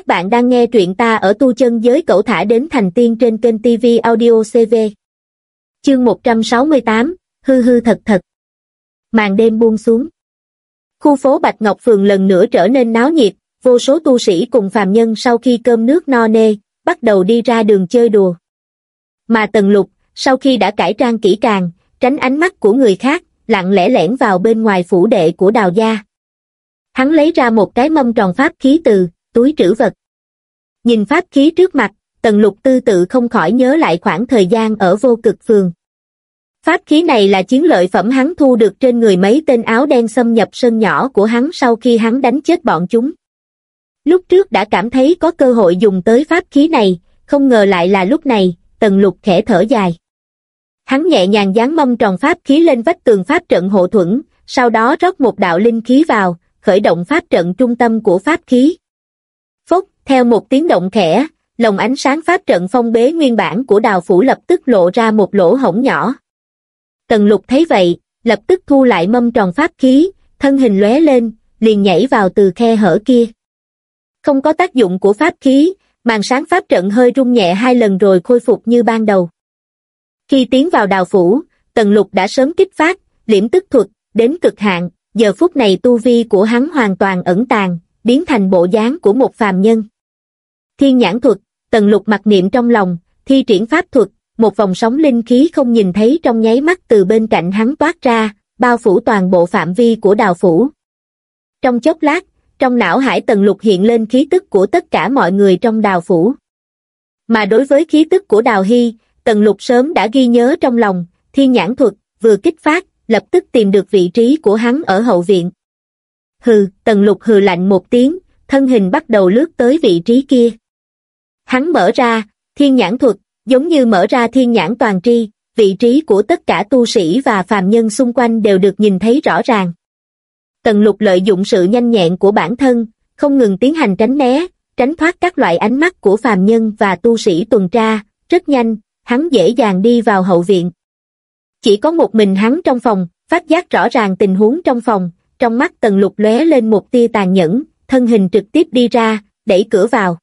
Các bạn đang nghe truyện ta ở tu chân giới cẩu thả đến thành tiên trên kênh TV Audio CV. Chương 168, hư hư thật thật. Màn đêm buông xuống. Khu phố Bạch Ngọc Phường lần nữa trở nên náo nhiệt, vô số tu sĩ cùng phàm nhân sau khi cơm nước no nê, bắt đầu đi ra đường chơi đùa. Mà Tần Lục, sau khi đã cải trang kỹ càng, tránh ánh mắt của người khác, lặng lẽ lẻn vào bên ngoài phủ đệ của đào gia. Hắn lấy ra một cái mâm tròn pháp khí từ, túi trữ vật. Nhìn pháp khí trước mặt, tần lục tư tự không khỏi nhớ lại khoảng thời gian ở vô cực phường. Pháp khí này là chiến lợi phẩm hắn thu được trên người mấy tên áo đen xâm nhập sân nhỏ của hắn sau khi hắn đánh chết bọn chúng. Lúc trước đã cảm thấy có cơ hội dùng tới pháp khí này, không ngờ lại là lúc này, tần lục khẽ thở dài. Hắn nhẹ nhàng dán mâm tròn pháp khí lên vách tường pháp trận hộ thuẫn, sau đó rót một đạo linh khí vào, khởi động pháp trận trung tâm của pháp khí. Theo một tiếng động khẽ, lồng ánh sáng pháp trận phong bế nguyên bản của đào phủ lập tức lộ ra một lỗ hổng nhỏ. Tần lục thấy vậy, lập tức thu lại mâm tròn pháp khí, thân hình lóe lên, liền nhảy vào từ khe hở kia. Không có tác dụng của pháp khí, màn sáng pháp trận hơi rung nhẹ hai lần rồi khôi phục như ban đầu. Khi tiến vào đào phủ, tần lục đã sớm kích phát, liễm tức thuật, đến cực hạn, giờ phút này tu vi của hắn hoàn toàn ẩn tàng, biến thành bộ dáng của một phàm nhân. Thiên nhãn thuật, tần lục mặc niệm trong lòng, thi triển pháp thuật, một vòng sóng linh khí không nhìn thấy trong nháy mắt từ bên cạnh hắn toát ra, bao phủ toàn bộ phạm vi của đào phủ. Trong chốc lát, trong não hải tần lục hiện lên khí tức của tất cả mọi người trong đào phủ. Mà đối với khí tức của đào hy, tần lục sớm đã ghi nhớ trong lòng, thiên nhãn thuật, vừa kích phát, lập tức tìm được vị trí của hắn ở hậu viện. Hừ, tần lục hừ lạnh một tiếng, thân hình bắt đầu lướt tới vị trí kia. Hắn mở ra, thiên nhãn thuật, giống như mở ra thiên nhãn toàn tri, vị trí của tất cả tu sĩ và phàm nhân xung quanh đều được nhìn thấy rõ ràng. Tần lục lợi dụng sự nhanh nhẹn của bản thân, không ngừng tiến hành tránh né, tránh thoát các loại ánh mắt của phàm nhân và tu sĩ tuần tra, rất nhanh, hắn dễ dàng đi vào hậu viện. Chỉ có một mình hắn trong phòng, phát giác rõ ràng tình huống trong phòng, trong mắt tần lục lóe lên một tia tàn nhẫn, thân hình trực tiếp đi ra, đẩy cửa vào.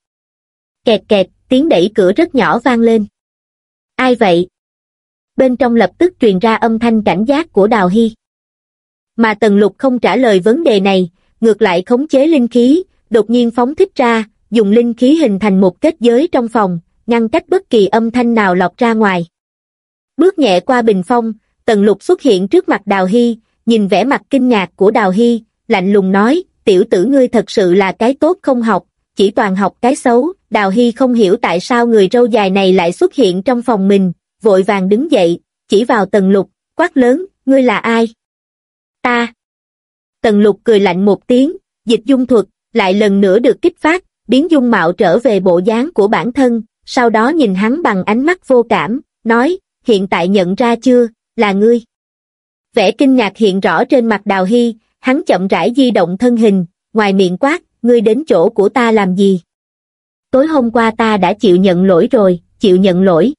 Kẹt kẹt, tiếng đẩy cửa rất nhỏ vang lên. Ai vậy? Bên trong lập tức truyền ra âm thanh cảnh giác của Đào Hy. Mà tần lục không trả lời vấn đề này, ngược lại khống chế linh khí, đột nhiên phóng thích ra, dùng linh khí hình thành một kết giới trong phòng, ngăn cách bất kỳ âm thanh nào lọt ra ngoài. Bước nhẹ qua bình phong, tần lục xuất hiện trước mặt Đào Hy, nhìn vẻ mặt kinh ngạc của Đào Hy, lạnh lùng nói, tiểu tử ngươi thật sự là cái tốt không học, chỉ toàn học cái xấu, Đào Hy không hiểu tại sao người râu dài này lại xuất hiện trong phòng mình, vội vàng đứng dậy, chỉ vào tần lục, quát lớn, ngươi là ai? Ta. Tần lục cười lạnh một tiếng, dịch dung thuật, lại lần nữa được kích phát, biến dung mạo trở về bộ dáng của bản thân, sau đó nhìn hắn bằng ánh mắt vô cảm, nói, hiện tại nhận ra chưa, là ngươi. Vẻ kinh ngạc hiện rõ trên mặt Đào Hy, hắn chậm rãi di động thân hình, ngoài miệng quát, ngươi đến chỗ của ta làm gì? Tối hôm qua ta đã chịu nhận lỗi rồi, chịu nhận lỗi.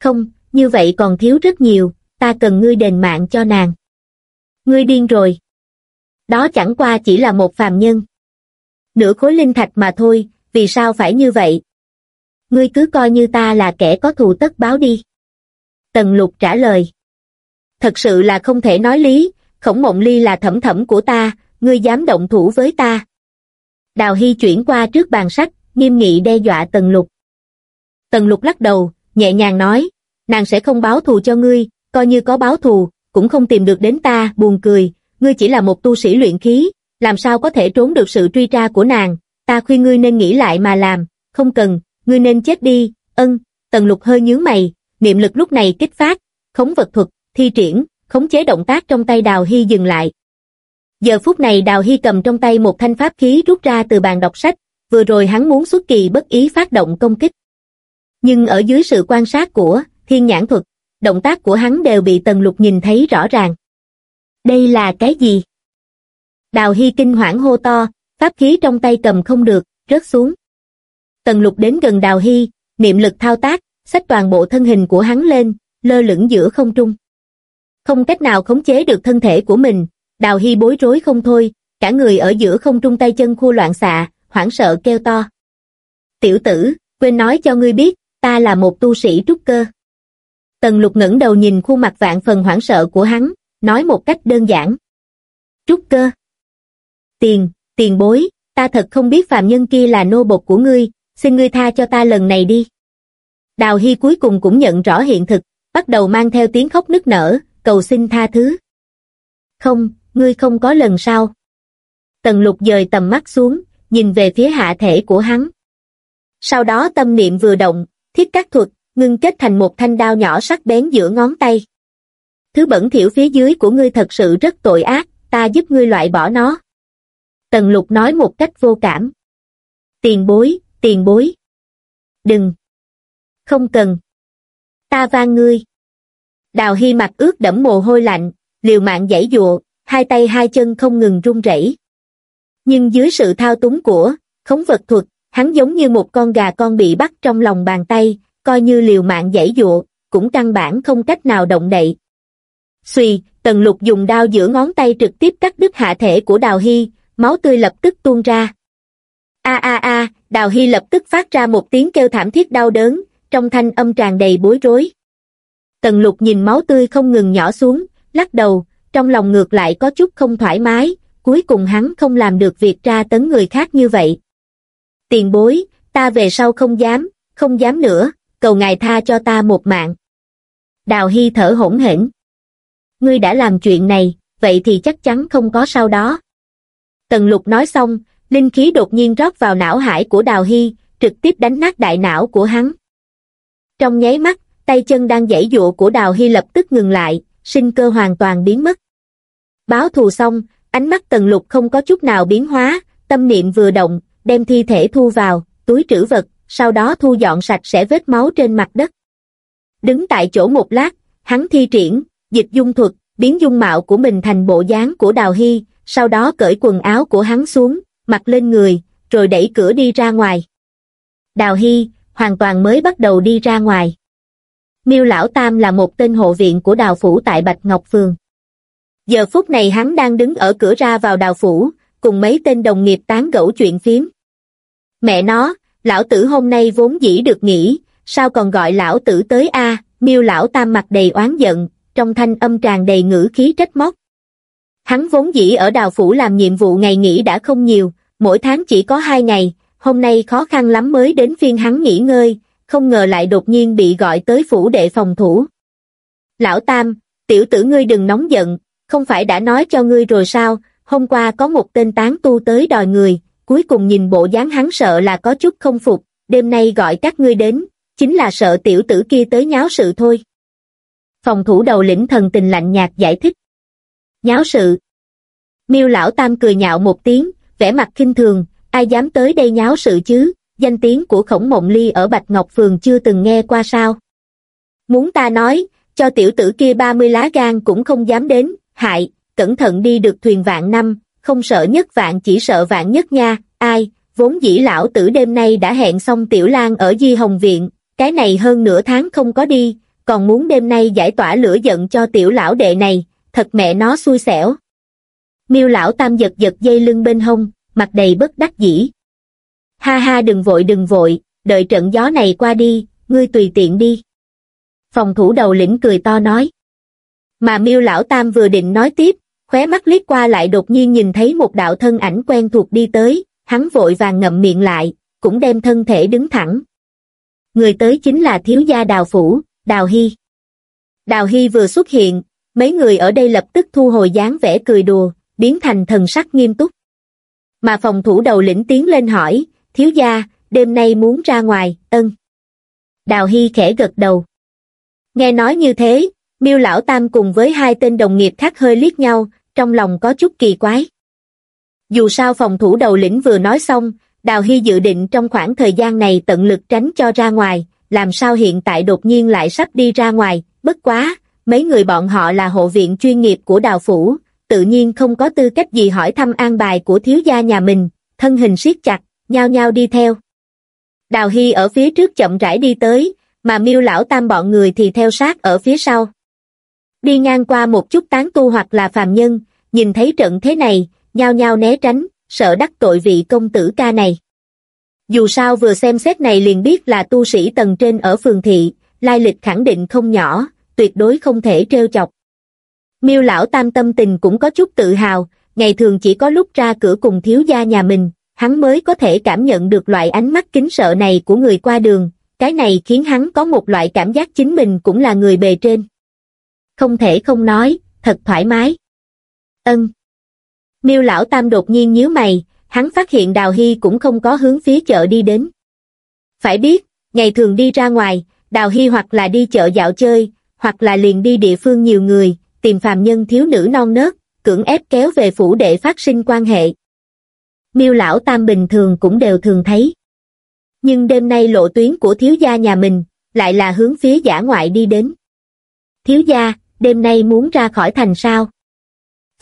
Không, như vậy còn thiếu rất nhiều, ta cần ngươi đền mạng cho nàng. Ngươi điên rồi. Đó chẳng qua chỉ là một phàm nhân. Nửa khối linh thạch mà thôi, vì sao phải như vậy? Ngươi cứ coi như ta là kẻ có thù tất báo đi. Tần lục trả lời thật sự là không thể nói lý, khổng mộng ly là thẩm thẩm của ta, ngươi dám động thủ với ta. Đào Hy chuyển qua trước bàn sách, nghiêm nghị đe dọa Tần Lục. Tần Lục lắc đầu, nhẹ nhàng nói, nàng sẽ không báo thù cho ngươi, coi như có báo thù, cũng không tìm được đến ta, buồn cười, ngươi chỉ là một tu sĩ luyện khí, làm sao có thể trốn được sự truy tra của nàng, ta khuyên ngươi nên nghĩ lại mà làm, không cần, ngươi nên chết đi, ân, Tần Lục hơi nhướng mày, niệm lực lúc này kích phát, khống vật thuật, thi triển, khống chế động tác trong tay Đào Hy dừng lại. Giờ phút này Đào Hy cầm trong tay một thanh pháp khí rút ra từ bàn đọc sách, vừa rồi hắn muốn xuất kỳ bất ý phát động công kích. Nhưng ở dưới sự quan sát của thiên nhãn thuật, động tác của hắn đều bị Tần Lục nhìn thấy rõ ràng. Đây là cái gì? Đào Hy kinh hoảng hô to, pháp khí trong tay cầm không được, rớt xuống. Tần Lục đến gần Đào Hy, niệm lực thao tác, xách toàn bộ thân hình của hắn lên, lơ lửng giữa không trung không cách nào khống chế được thân thể của mình, Đào Hy bối rối không thôi, cả người ở giữa không trung tay chân khu loạn xạ, hoảng sợ kêu to. Tiểu tử, quên nói cho ngươi biết, ta là một tu sĩ trúc cơ. Tần lục ngẩng đầu nhìn khuôn mặt vạn phần hoảng sợ của hắn, nói một cách đơn giản. Trúc cơ. Tiền, tiền bối, ta thật không biết phàm nhân kia là nô bộc của ngươi, xin ngươi tha cho ta lần này đi. Đào Hy cuối cùng cũng nhận rõ hiện thực, bắt đầu mang theo tiếng khóc nức nở, cầu xin tha thứ. Không, ngươi không có lần sau. Tần lục dời tầm mắt xuống, nhìn về phía hạ thể của hắn. Sau đó tâm niệm vừa động, thiết các thuật, ngưng kết thành một thanh đao nhỏ sắc bén giữa ngón tay. Thứ bẩn thiểu phía dưới của ngươi thật sự rất tội ác, ta giúp ngươi loại bỏ nó. Tần lục nói một cách vô cảm. Tiền bối, tiền bối. Đừng. Không cần. Ta van ngươi. Đào Hy mặt ướt đẫm mồ hôi lạnh, liều mạng giãy dụa, hai tay hai chân không ngừng run rẩy. Nhưng dưới sự thao túng của khống vật thuật, hắn giống như một con gà con bị bắt trong lòng bàn tay, coi như liều mạng giải dụa, cũng căn bản không cách nào động đậy. Xùy, tần lục dùng đao giữa ngón tay trực tiếp cắt đứt hạ thể của Đào Hy, máu tươi lập tức tuôn ra. A a a, Đào Hy lập tức phát ra một tiếng kêu thảm thiết đau đớn, trong thanh âm tràn đầy bối rối. Tần lục nhìn máu tươi không ngừng nhỏ xuống, lắc đầu, trong lòng ngược lại có chút không thoải mái, cuối cùng hắn không làm được việc tra tấn người khác như vậy. Tiền bối, ta về sau không dám, không dám nữa, cầu ngài tha cho ta một mạng. Đào Hy thở hỗn hển. Ngươi đã làm chuyện này, vậy thì chắc chắn không có sau đó. Tần lục nói xong, linh khí đột nhiên rót vào não hải của Đào Hy, trực tiếp đánh nát đại não của hắn. Trong nháy mắt, tay chân đang giãy dụa của Đào Hy lập tức ngừng lại, sinh cơ hoàn toàn biến mất. Báo thù xong, ánh mắt tần lục không có chút nào biến hóa, tâm niệm vừa động, đem thi thể thu vào, túi trữ vật, sau đó thu dọn sạch sẽ vết máu trên mặt đất. Đứng tại chỗ một lát, hắn thi triển, dịch dung thuật, biến dung mạo của mình thành bộ dáng của Đào Hy, sau đó cởi quần áo của hắn xuống, mặc lên người, rồi đẩy cửa đi ra ngoài. Đào Hy, hoàn toàn mới bắt đầu đi ra ngoài. Miêu Lão Tam là một tên hộ viện của đào phủ tại Bạch Ngọc Phường. Giờ phút này hắn đang đứng ở cửa ra vào đào phủ, cùng mấy tên đồng nghiệp tán gẫu chuyện phím. Mẹ nó, lão tử hôm nay vốn dĩ được nghỉ, sao còn gọi lão tử tới a? Miêu Lão Tam mặt đầy oán giận, trong thanh âm tràn đầy ngữ khí trách móc. Hắn vốn dĩ ở đào phủ làm nhiệm vụ ngày nghỉ đã không nhiều, mỗi tháng chỉ có hai ngày, hôm nay khó khăn lắm mới đến phiên hắn nghỉ ngơi, không ngờ lại đột nhiên bị gọi tới phủ đệ phòng thủ. Lão Tam, tiểu tử ngươi đừng nóng giận, không phải đã nói cho ngươi rồi sao, hôm qua có một tên tán tu tới đòi người, cuối cùng nhìn bộ dáng hắn sợ là có chút không phục, đêm nay gọi các ngươi đến, chính là sợ tiểu tử kia tới nháo sự thôi. Phòng thủ đầu lĩnh thần tình lạnh nhạt giải thích. Nháo sự. Miêu lão tam cười nhạo một tiếng, vẻ mặt khinh thường, ai dám tới đây nháo sự chứ, danh tiếng của khổng mộng ly ở Bạch Ngọc Phường chưa từng nghe qua sao. Muốn ta nói, cho tiểu tử kia 30 lá gan cũng không dám đến, hại, cẩn thận đi được thuyền vạn năm, không sợ nhất vạn chỉ sợ vạn nhất nha, ai, vốn dĩ lão tử đêm nay đã hẹn xong tiểu lan ở Di Hồng Viện, cái này hơn nửa tháng không có đi, còn muốn đêm nay giải tỏa lửa giận cho tiểu lão đệ này, thật mẹ nó xui xẻo. Miêu lão tam giật giật dây lưng bên hông, mặt đầy bất đắc dĩ. Ha ha đừng vội đừng vội, đợi trận gió này qua đi, ngươi tùy tiện đi. Phòng thủ đầu lĩnh cười to nói. Mà miêu lão tam vừa định nói tiếp, khóe mắt liếc qua lại đột nhiên nhìn thấy một đạo thân ảnh quen thuộc đi tới, hắn vội vàng ngậm miệng lại, cũng đem thân thể đứng thẳng. Người tới chính là thiếu gia đào phủ, đào hy. Đào hy vừa xuất hiện, mấy người ở đây lập tức thu hồi dáng vẻ cười đùa, biến thành thần sắc nghiêm túc. Mà phòng thủ đầu lĩnh tiến lên hỏi, thiếu gia, đêm nay muốn ra ngoài, ân. Đào Hy khẽ gật đầu. Nghe nói như thế, miêu lão tam cùng với hai tên đồng nghiệp khác hơi liếc nhau, trong lòng có chút kỳ quái. Dù sao phòng thủ đầu lĩnh vừa nói xong, Đào Hy dự định trong khoảng thời gian này tận lực tránh cho ra ngoài, làm sao hiện tại đột nhiên lại sắp đi ra ngoài, bất quá, mấy người bọn họ là hộ viện chuyên nghiệp của Đào Phủ, tự nhiên không có tư cách gì hỏi thăm an bài của thiếu gia nhà mình, thân hình siết chặt, nhao nhao đi theo. Đào Hy ở phía trước chậm rãi đi tới, mà miêu lão tam bọn người thì theo sát ở phía sau. Đi ngang qua một chút tán tu hoặc là phàm nhân, nhìn thấy trận thế này, nhao nhao né tránh, sợ đắc tội vị công tử ca này. dù sao vừa xem xét này liền biết là tu sĩ tầng trên ở phường thị, lai lịch khẳng định không nhỏ, tuyệt đối không thể trêu chọc. Miêu lão tam tâm tình cũng có chút tự hào, ngày thường chỉ có lúc ra cửa cùng thiếu gia nhà mình, hắn mới có thể cảm nhận được loại ánh mắt kính sợ này của người qua đường, cái này khiến hắn có một loại cảm giác chính mình cũng là người bề trên. Không thể không nói, thật thoải mái. Ân. Miêu lão tam đột nhiên nhíu mày, hắn phát hiện Đào Hy cũng không có hướng phía chợ đi đến. Phải biết, ngày thường đi ra ngoài, Đào Hy hoặc là đi chợ dạo chơi, hoặc là liền đi địa phương nhiều người, tìm phàm nhân thiếu nữ non nớt, cưỡng ép kéo về phủ đệ phát sinh quan hệ. Miêu lão tam bình thường cũng đều thường thấy. Nhưng đêm nay lộ tuyến của thiếu gia nhà mình, lại là hướng phía giả ngoại đi đến. Thiếu gia, đêm nay muốn ra khỏi thành sao?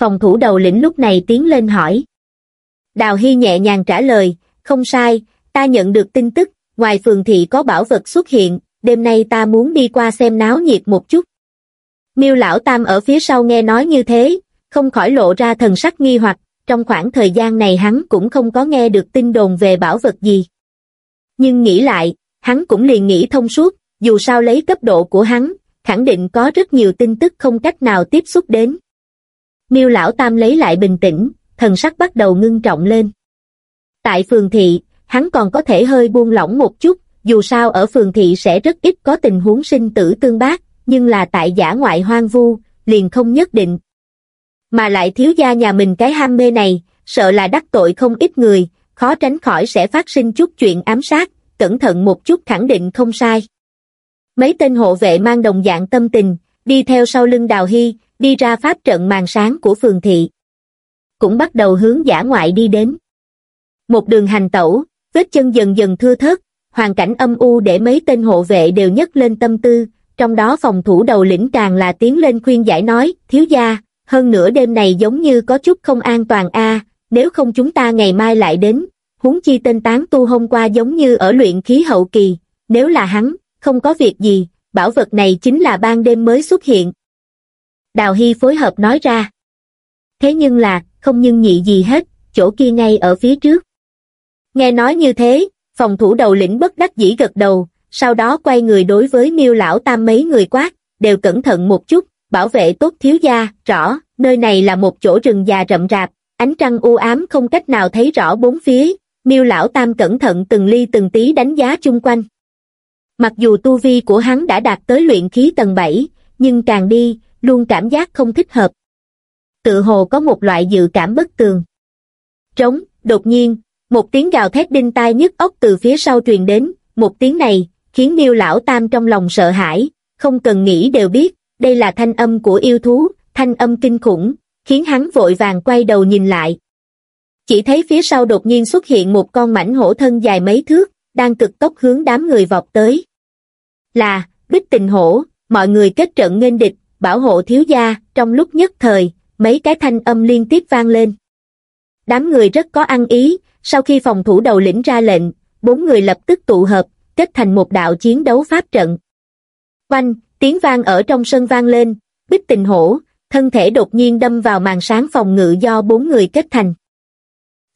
Phòng thủ đầu lĩnh lúc này tiến lên hỏi. Đào Hy nhẹ nhàng trả lời, không sai, ta nhận được tin tức, ngoài phường thị có bảo vật xuất hiện, đêm nay ta muốn đi qua xem náo nhiệt một chút. Miêu lão tam ở phía sau nghe nói như thế, không khỏi lộ ra thần sắc nghi hoặc, trong khoảng thời gian này hắn cũng không có nghe được tin đồn về bảo vật gì. Nhưng nghĩ lại, hắn cũng liền nghĩ thông suốt, dù sao lấy cấp độ của hắn, khẳng định có rất nhiều tin tức không cách nào tiếp xúc đến. Miêu lão tam lấy lại bình tĩnh, thần sắc bắt đầu ngưng trọng lên. Tại phường thị, hắn còn có thể hơi buông lỏng một chút, dù sao ở phường thị sẽ rất ít có tình huống sinh tử tương bác, nhưng là tại giả ngoại hoang vu, liền không nhất định. Mà lại thiếu gia nhà mình cái ham mê này, sợ là đắc tội không ít người, khó tránh khỏi sẽ phát sinh chút chuyện ám sát, cẩn thận một chút khẳng định không sai. Mấy tên hộ vệ mang đồng dạng tâm tình, đi theo sau lưng Đào Hy, đi ra pháp trận màn sáng của phường thị. Cũng bắt đầu hướng giả ngoại đi đến. Một đường hành tẩu, vết chân dần dần thưa thớt, hoàn cảnh âm u để mấy tên hộ vệ đều nhấc lên tâm tư, trong đó phòng thủ đầu lĩnh càng là tiến lên khuyên giải nói, thiếu gia, hơn nữa đêm này giống như có chút không an toàn a nếu không chúng ta ngày mai lại đến, huống chi tên tán tu hôm qua giống như ở luyện khí hậu kỳ, nếu là hắn, không có việc gì, bảo vật này chính là ban đêm mới xuất hiện. Đào Hy phối hợp nói ra. Thế nhưng là, không nhưng nhị gì hết, chỗ kia ngay ở phía trước. Nghe nói như thế, phòng thủ đầu lĩnh bất đắc dĩ gật đầu, sau đó quay người đối với miêu lão tam mấy người quát, đều cẩn thận một chút, bảo vệ tốt thiếu gia, rõ, nơi này là một chỗ rừng già rậm rạp, ánh trăng u ám không cách nào thấy rõ bốn phía, miêu lão tam cẩn thận từng ly từng tí đánh giá chung quanh. Mặc dù tu vi của hắn đã đạt tới luyện khí tầng 7, nhưng càng đi, luôn cảm giác không thích hợp. Tự hồ có một loại dự cảm bất tường. Trống, đột nhiên, một tiếng gào thét đinh tai nhức ốc từ phía sau truyền đến, một tiếng này, khiến miêu lão tam trong lòng sợ hãi, không cần nghĩ đều biết, đây là thanh âm của yêu thú, thanh âm kinh khủng, khiến hắn vội vàng quay đầu nhìn lại. Chỉ thấy phía sau đột nhiên xuất hiện một con mảnh hổ thân dài mấy thước, đang cực tốc hướng đám người vọt tới. Là, bích tình hổ, mọi người kết trận nghênh địch, bảo hộ thiếu gia, trong lúc nhất thời, mấy cái thanh âm liên tiếp vang lên. Đám người rất có ăn ý, sau khi phòng thủ đầu lĩnh ra lệnh, bốn người lập tức tụ hợp, kết thành một đạo chiến đấu pháp trận. Oanh, tiếng vang ở trong sân vang lên, bích tình hổ, thân thể đột nhiên đâm vào màn sáng phòng ngự do bốn người kết thành.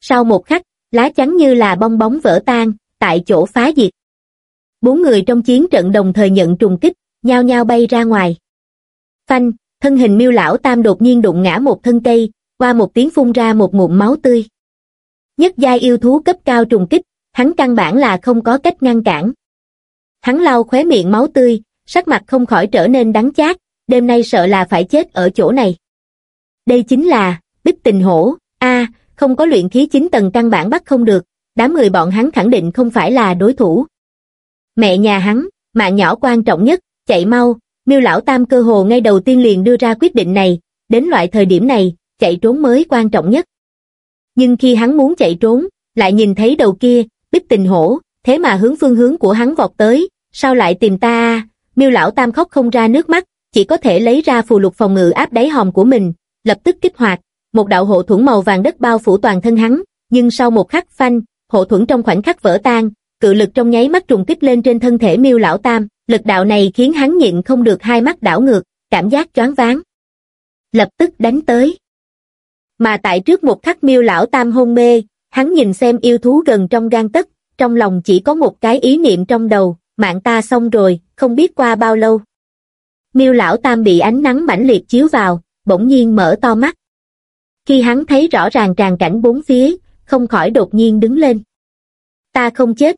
Sau một khắc, lá chắn như là bong bóng vỡ tan, tại chỗ phá diệt. Bốn người trong chiến trận đồng thời nhận trùng kích, nhao nhao bay ra ngoài. Phanh, thân hình miêu lão tam đột nhiên đụng ngã một thân cây, qua một tiếng phun ra một ngụm máu tươi. Nhất giai yêu thú cấp cao trùng kích, hắn căn bản là không có cách ngăn cản. Hắn lau khóe miệng máu tươi, sắc mặt không khỏi trở nên đắng chát, đêm nay sợ là phải chết ở chỗ này. Đây chính là, bích tình hổ, a không có luyện khí chính tầng căn bản bắt không được, đám người bọn hắn khẳng định không phải là đối thủ. Mẹ nhà hắn, mạng nhỏ quan trọng nhất, chạy mau, miêu lão tam cơ hồ ngay đầu tiên liền đưa ra quyết định này, đến loại thời điểm này, chạy trốn mới quan trọng nhất. Nhưng khi hắn muốn chạy trốn, lại nhìn thấy đầu kia, bích tình hổ, thế mà hướng phương hướng của hắn vọt tới, sao lại tìm ta à? miêu lão tam khóc không ra nước mắt, chỉ có thể lấy ra phù lục phòng ngự áp đáy hòm của mình, lập tức kích hoạt, một đạo hộ thuẫn màu vàng đất bao phủ toàn thân hắn, nhưng sau một khắc phanh, hộ thuẫn trong khoảnh khắc vỡ tan, cự lực trong nháy mắt trùng kích lên trên thân thể miêu lão tam, lực đạo này khiến hắn nhịn không được hai mắt đảo ngược, cảm giác choáng váng. Lập tức đánh tới. Mà tại trước một khắc miêu lão tam hôn mê, hắn nhìn xem yêu thú gần trong gan tất, trong lòng chỉ có một cái ý niệm trong đầu, mạng ta xong rồi, không biết qua bao lâu. Miêu lão tam bị ánh nắng mãnh liệt chiếu vào, bỗng nhiên mở to mắt. Khi hắn thấy rõ ràng tràn cảnh bốn phía, không khỏi đột nhiên đứng lên. Ta không chết.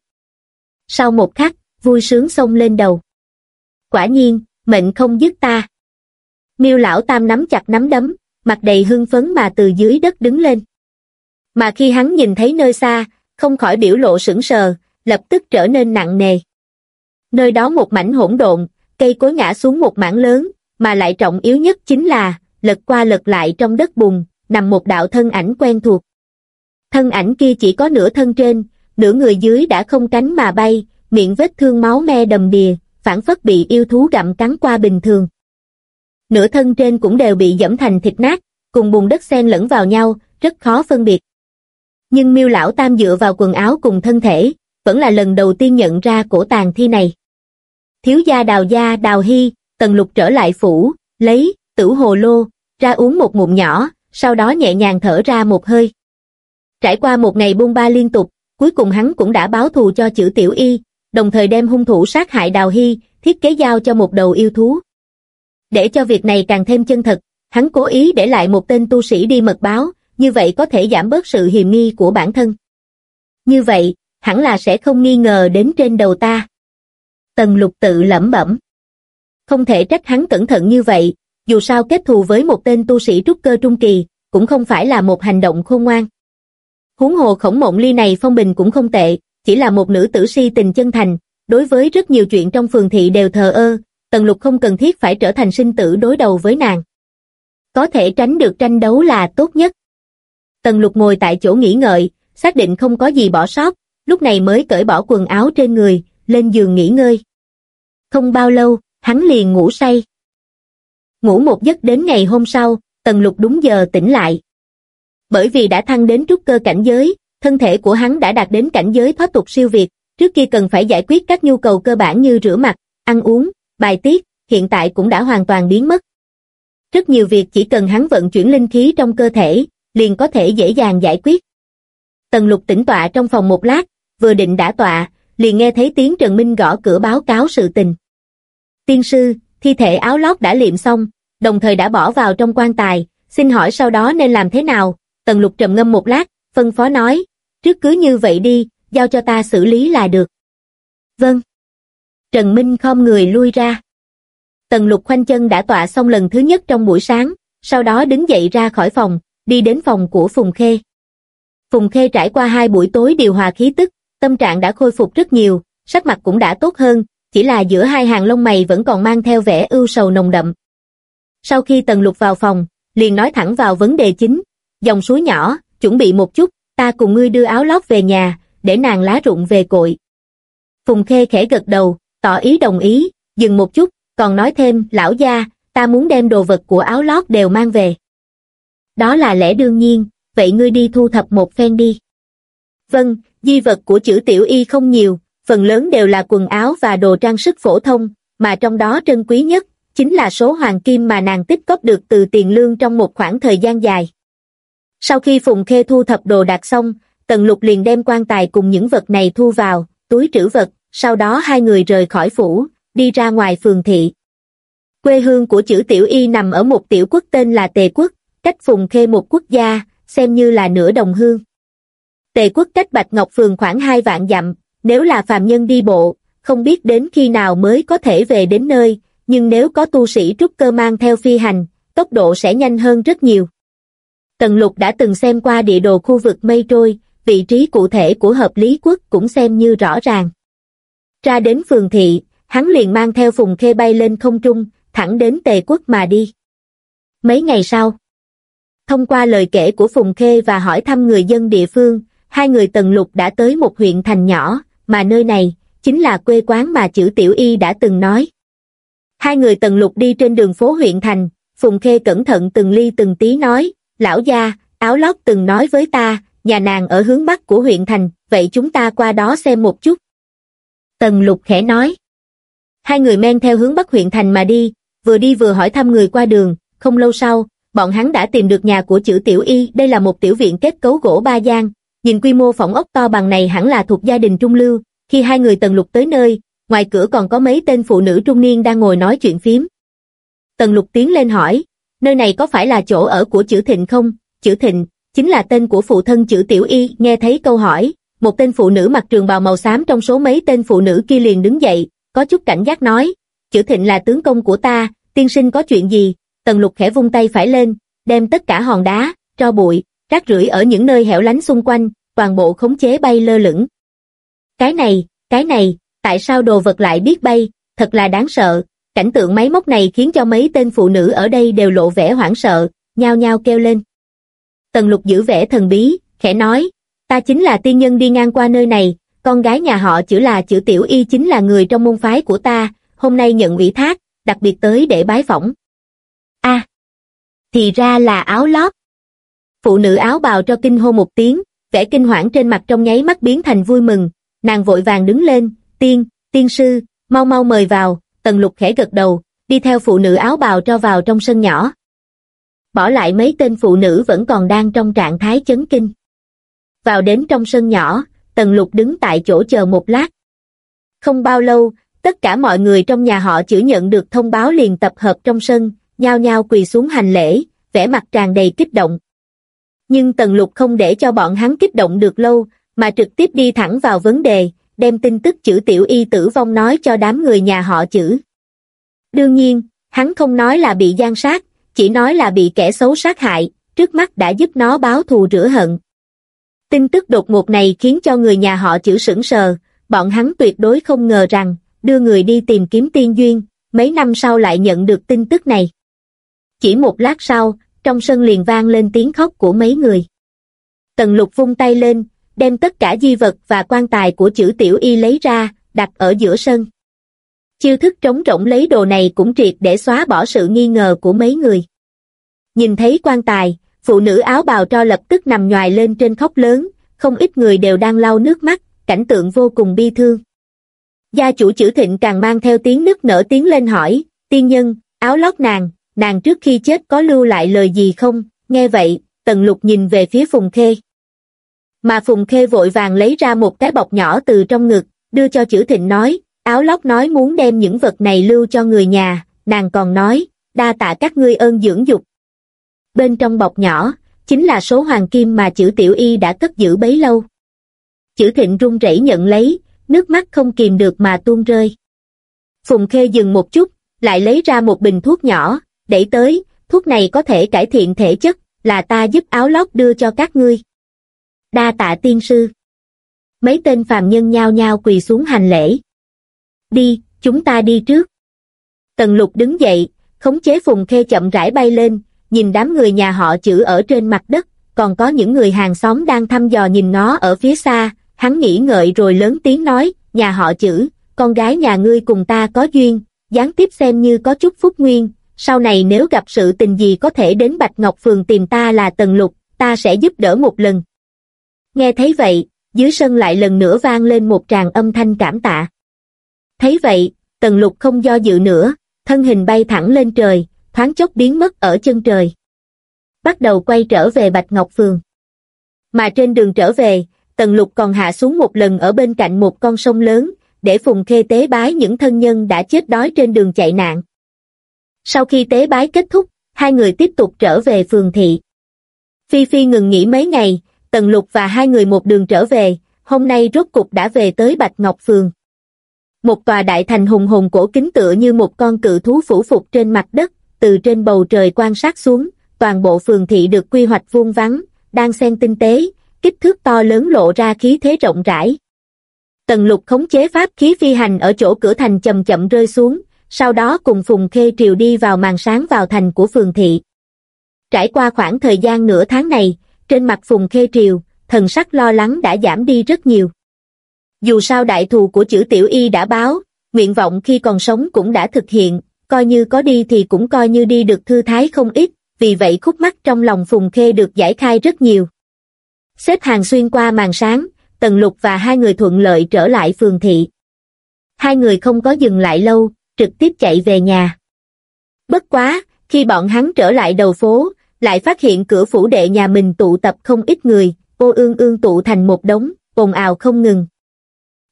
Sau một khắc, vui sướng xông lên đầu. Quả nhiên, mệnh không dứt ta. Miêu lão tam nắm chặt nắm đấm, mặt đầy hưng phấn mà từ dưới đất đứng lên. Mà khi hắn nhìn thấy nơi xa, không khỏi biểu lộ sững sờ, lập tức trở nên nặng nề. Nơi đó một mảnh hỗn độn, cây cối ngã xuống một mảng lớn, mà lại trọng yếu nhất chính là, lật qua lật lại trong đất bùn, nằm một đạo thân ảnh quen thuộc. Thân ảnh kia chỉ có nửa thân trên, nửa người dưới đã không cánh mà bay, miệng vết thương máu me đầm đìa, phản phất bị yêu thú gặm cắn qua bình thường. Nửa thân trên cũng đều bị dẫm thành thịt nát, cùng bùn đất xen lẫn vào nhau, rất khó phân biệt. Nhưng miêu lão tam dựa vào quần áo cùng thân thể, vẫn là lần đầu tiên nhận ra cổ tàn thi này. Thiếu gia đào gia đào hy, tần lục trở lại phủ, lấy, tử hồ lô, ra uống một ngụm nhỏ, sau đó nhẹ nhàng thở ra một hơi. Trải qua một ngày buông ba liên tục, cuối cùng hắn cũng đã báo thù cho chữ tiểu y, đồng thời đem hung thủ sát hại đào hy, thiết kế giao cho một đầu yêu thú. Để cho việc này càng thêm chân thật, hắn cố ý để lại một tên tu sĩ đi mật báo, như vậy có thể giảm bớt sự hiềm nghi của bản thân. Như vậy, hẳn là sẽ không nghi ngờ đến trên đầu ta. Tần lục tự lẩm bẩm. Không thể trách hắn cẩn thận như vậy, dù sao kết thù với một tên tu sĩ trúc cơ trung kỳ, cũng không phải là một hành động khôn ngoan. Huống hồ khổng mộng ly này phong bình cũng không tệ, chỉ là một nữ tử si tình chân thành, đối với rất nhiều chuyện trong phường thị đều thờ ơ, tần lục không cần thiết phải trở thành sinh tử đối đầu với nàng. Có thể tránh được tranh đấu là tốt nhất. Tần lục ngồi tại chỗ nghỉ ngợi, xác định không có gì bỏ sót, lúc này mới cởi bỏ quần áo trên người, lên giường nghỉ ngơi. Không bao lâu, hắn liền ngủ say. Ngủ một giấc đến ngày hôm sau, tần lục đúng giờ tỉnh lại. Bởi vì đã thăng đến trúc cơ cảnh giới, thân thể của hắn đã đạt đến cảnh giới thoát tục siêu việt, trước kia cần phải giải quyết các nhu cầu cơ bản như rửa mặt, ăn uống, bài tiết, hiện tại cũng đã hoàn toàn biến mất. Rất nhiều việc chỉ cần hắn vận chuyển linh khí trong cơ thể, liền có thể dễ dàng giải quyết. Tần lục tĩnh tọa trong phòng một lát, vừa định đã tọa, liền nghe thấy tiếng Trần Minh gõ cửa báo cáo sự tình. Tiên sư, thi thể áo lót đã liệm xong, đồng thời đã bỏ vào trong quan tài, xin hỏi sau đó nên làm thế nào? Tần lục trầm ngâm một lát, phân phó nói, trước cứ như vậy đi, giao cho ta xử lý là được. Vâng. Trần Minh khom người lui ra. Tần lục khoanh chân đã tọa xong lần thứ nhất trong buổi sáng, sau đó đứng dậy ra khỏi phòng, đi đến phòng của Phùng Khê. Phùng Khê trải qua hai buổi tối điều hòa khí tức, tâm trạng đã khôi phục rất nhiều, sắc mặt cũng đã tốt hơn, chỉ là giữa hai hàng lông mày vẫn còn mang theo vẻ ưu sầu nồng đậm. Sau khi Tần Lục vào phòng, liền nói thẳng vào vấn đề chính, dòng suối nhỏ, chuẩn bị một chút, ta cùng ngươi đưa áo lót về nhà, để nàng lá rụng về cội. Phùng Khê khẽ gật đầu, tỏ ý đồng ý, dừng một chút, còn nói thêm, lão gia, ta muốn đem đồ vật của áo lót đều mang về. Đó là lẽ đương nhiên, vậy ngươi đi thu thập một phen đi. Vâng, di vật của chữ tiểu y không nhiều, phần lớn đều là quần áo và đồ trang sức phổ thông, mà trong đó trân quý nhất, chính là số hoàng kim mà nàng tích góp được từ tiền lương trong một khoảng thời gian dài. Sau khi Phùng Khê thu thập đồ đạc xong, Tần Lục liền đem quan tài cùng những vật này thu vào, túi trữ vật, sau đó hai người rời khỏi phủ, đi ra ngoài phường thị. Quê hương của chữ Tiểu Y nằm ở một tiểu quốc tên là Tề Quốc, cách Phùng Khê một quốc gia, xem như là nửa đồng hương. Tề quốc cách Bạch Ngọc Phường khoảng hai vạn dặm, nếu là phàm nhân đi bộ, không biết đến khi nào mới có thể về đến nơi, nhưng nếu có tu sĩ trúc cơ mang theo phi hành, tốc độ sẽ nhanh hơn rất nhiều. Tần lục đã từng xem qua địa đồ khu vực mây trôi, vị trí cụ thể của hợp lý quốc cũng xem như rõ ràng. Ra đến phường thị, hắn liền mang theo phùng khê bay lên không trung, thẳng đến tề quốc mà đi. Mấy ngày sau, thông qua lời kể của Phùng Khê và hỏi thăm người dân địa phương, hai người tần lục đã tới một huyện thành nhỏ, mà nơi này, chính là quê quán mà chữ Tiểu Y đã từng nói. Hai người tần lục đi trên đường phố huyện thành, Phùng Khê cẩn thận từng ly từng tí nói, lão gia, áo lót từng nói với ta, nhà nàng ở hướng bắc của huyện thành, vậy chúng ta qua đó xem một chút. Tần lục khẽ nói. Hai người men theo hướng bắc huyện thành mà đi, vừa đi vừa hỏi thăm người qua đường, không lâu sau, bọn hắn đã tìm được nhà của chữ Tiểu Y, đây là một tiểu viện kết cấu gỗ ba gian, nhìn quy mô phòng ốc to bằng này hẳn là thuộc gia đình trung lưu, khi hai người tần lục tới nơi, ngoài cửa còn có mấy tên phụ nữ trung niên đang ngồi nói chuyện phím. Tần lục tiến lên hỏi, nơi này có phải là chỗ ở của chữ thịnh không? Chữ thịnh, chính là tên của phụ thân chữ tiểu y, nghe thấy câu hỏi, một tên phụ nữ mặc trường bào màu xám trong số mấy tên phụ nữ kia liền đứng dậy, có chút cảnh giác nói, chữ thịnh là tướng công của ta, tiên sinh có chuyện gì, tần lục khẽ vung tay phải lên, đem tất cả hòn đá, tro bụi, rác rưởi ở những nơi hẻo lánh xung quanh, toàn bộ khống chế bay lơ lửng. Cái này, cái này, tại sao đồ vật lại biết bay, thật là đáng sợ, cảnh tượng máy móc này khiến cho mấy tên phụ nữ ở đây đều lộ vẻ hoảng sợ, nhao nhao kêu lên. Tần lục giữ vẻ thần bí, khẽ nói, ta chính là tiên nhân đi ngang qua nơi này, con gái nhà họ chữ là chữ tiểu y chính là người trong môn phái của ta, hôm nay nhận ủy thác, đặc biệt tới để bái phỏng. a thì ra là áo lót. Phụ nữ áo bào cho kinh hô một tiếng, vẻ kinh hoảng trên mặt trong nháy mắt biến thành vui mừng, nàng vội vàng đứng lên, tiên, tiên sư, mau mau mời vào, tần lục khẽ gật đầu, đi theo phụ nữ áo bào cho vào trong sân nhỏ. Bỏ lại mấy tên phụ nữ vẫn còn đang trong trạng thái chấn kinh. Vào đến trong sân nhỏ, tần lục đứng tại chỗ chờ một lát. Không bao lâu, tất cả mọi người trong nhà họ chữ nhận được thông báo liền tập hợp trong sân, nhao nhao quỳ xuống hành lễ, vẻ mặt tràn đầy kích động. Nhưng Tần Lục không để cho bọn hắn kích động được lâu, mà trực tiếp đi thẳng vào vấn đề, đem tin tức chữ tiểu y tử vong nói cho đám người nhà họ chữ. Đương nhiên, hắn không nói là bị gian sát, chỉ nói là bị kẻ xấu sát hại, trước mắt đã giúp nó báo thù rửa hận. Tin tức đột ngột này khiến cho người nhà họ chữ sững sờ, bọn hắn tuyệt đối không ngờ rằng, đưa người đi tìm kiếm tiên duyên, mấy năm sau lại nhận được tin tức này. Chỉ một lát sau, trong sân liền vang lên tiếng khóc của mấy người. Tần lục vung tay lên, đem tất cả di vật và quan tài của chữ tiểu y lấy ra, đặt ở giữa sân. Chiêu thức trống rỗng lấy đồ này cũng triệt để xóa bỏ sự nghi ngờ của mấy người. Nhìn thấy quan tài, phụ nữ áo bào cho lập tức nằm nhòi lên trên khóc lớn, không ít người đều đang lau nước mắt, cảnh tượng vô cùng bi thương. Gia chủ chữ thịnh càng mang theo tiếng nức nở tiếng lên hỏi, tiên nhân, áo lót nàng, nàng trước khi chết có lưu lại lời gì không, nghe vậy, tần lục nhìn về phía Phùng Khê. Mà Phùng Khê vội vàng lấy ra một cái bọc nhỏ từ trong ngực, đưa cho chữ thịnh nói, áo lót nói muốn đem những vật này lưu cho người nhà, nàng còn nói, đa tạ các ngươi ơn dưỡng dục. Bên trong bọc nhỏ, chính là số hoàng kim mà chữ tiểu y đã cất giữ bấy lâu. Chữ thịnh run rẩy nhận lấy, nước mắt không kìm được mà tuôn rơi. Phùng Khê dừng một chút, lại lấy ra một bình thuốc nhỏ, đẩy tới, thuốc này có thể cải thiện thể chất, là ta giúp áo lót đưa cho các ngươi. Đa tạ tiên sư. Mấy tên phàm nhân nhao nhao quỳ xuống hành lễ. Đi, chúng ta đi trước. Tần lục đứng dậy, khống chế phùng khê chậm rãi bay lên, nhìn đám người nhà họ chữ ở trên mặt đất, còn có những người hàng xóm đang thăm dò nhìn nó ở phía xa, hắn nghĩ ngợi rồi lớn tiếng nói, nhà họ chữ, con gái nhà ngươi cùng ta có duyên, gián tiếp xem như có chút phúc nguyên, sau này nếu gặp sự tình gì có thể đến Bạch Ngọc Phường tìm ta là Tần Lục, ta sẽ giúp đỡ một lần. Nghe thấy vậy, dưới sân lại lần nữa vang lên một tràng âm thanh cảm tạ. Thấy vậy, Tần Lục không do dự nữa, thân hình bay thẳng lên trời, thoáng chốc biến mất ở chân trời. Bắt đầu quay trở về Bạch Ngọc Phường. Mà trên đường trở về, Tần Lục còn hạ xuống một lần ở bên cạnh một con sông lớn, để Phùng Khê tế bái những thân nhân đã chết đói trên đường chạy nạn. Sau khi tế bái kết thúc, hai người tiếp tục trở về phường thị. Phi Phi ngừng nghỉ mấy ngày, Tần Lục và hai người một đường trở về, hôm nay rốt cục đã về tới Bạch Ngọc Phường. Một tòa đại thành hùng hùng cổ kính tựa như một con cự thú phủ phục trên mặt đất, từ trên bầu trời quan sát xuống, toàn bộ phường thị được quy hoạch vuông vắn, đang xen tinh tế, kích thước to lớn lộ ra khí thế rộng rãi. Tần lục khống chế pháp khí phi hành ở chỗ cửa thành chậm chậm rơi xuống, sau đó cùng Phùng Khê Triều đi vào màn sáng vào thành của phường thị. Trải qua khoảng thời gian nửa tháng này, trên mặt Phùng Khê Triều, thần sắc lo lắng đã giảm đi rất nhiều. Dù sao đại thù của chữ tiểu y đã báo, nguyện vọng khi còn sống cũng đã thực hiện, coi như có đi thì cũng coi như đi được thư thái không ít, vì vậy khúc mắc trong lòng Phùng Khê được giải khai rất nhiều. Xếp hàng xuyên qua màn sáng, Tần Lục và hai người thuận lợi trở lại phường thị. Hai người không có dừng lại lâu, trực tiếp chạy về nhà. Bất quá, khi bọn hắn trở lại đầu phố, lại phát hiện cửa phủ đệ nhà mình tụ tập không ít người, ô ương ương tụ thành một đống, ồn ào không ngừng.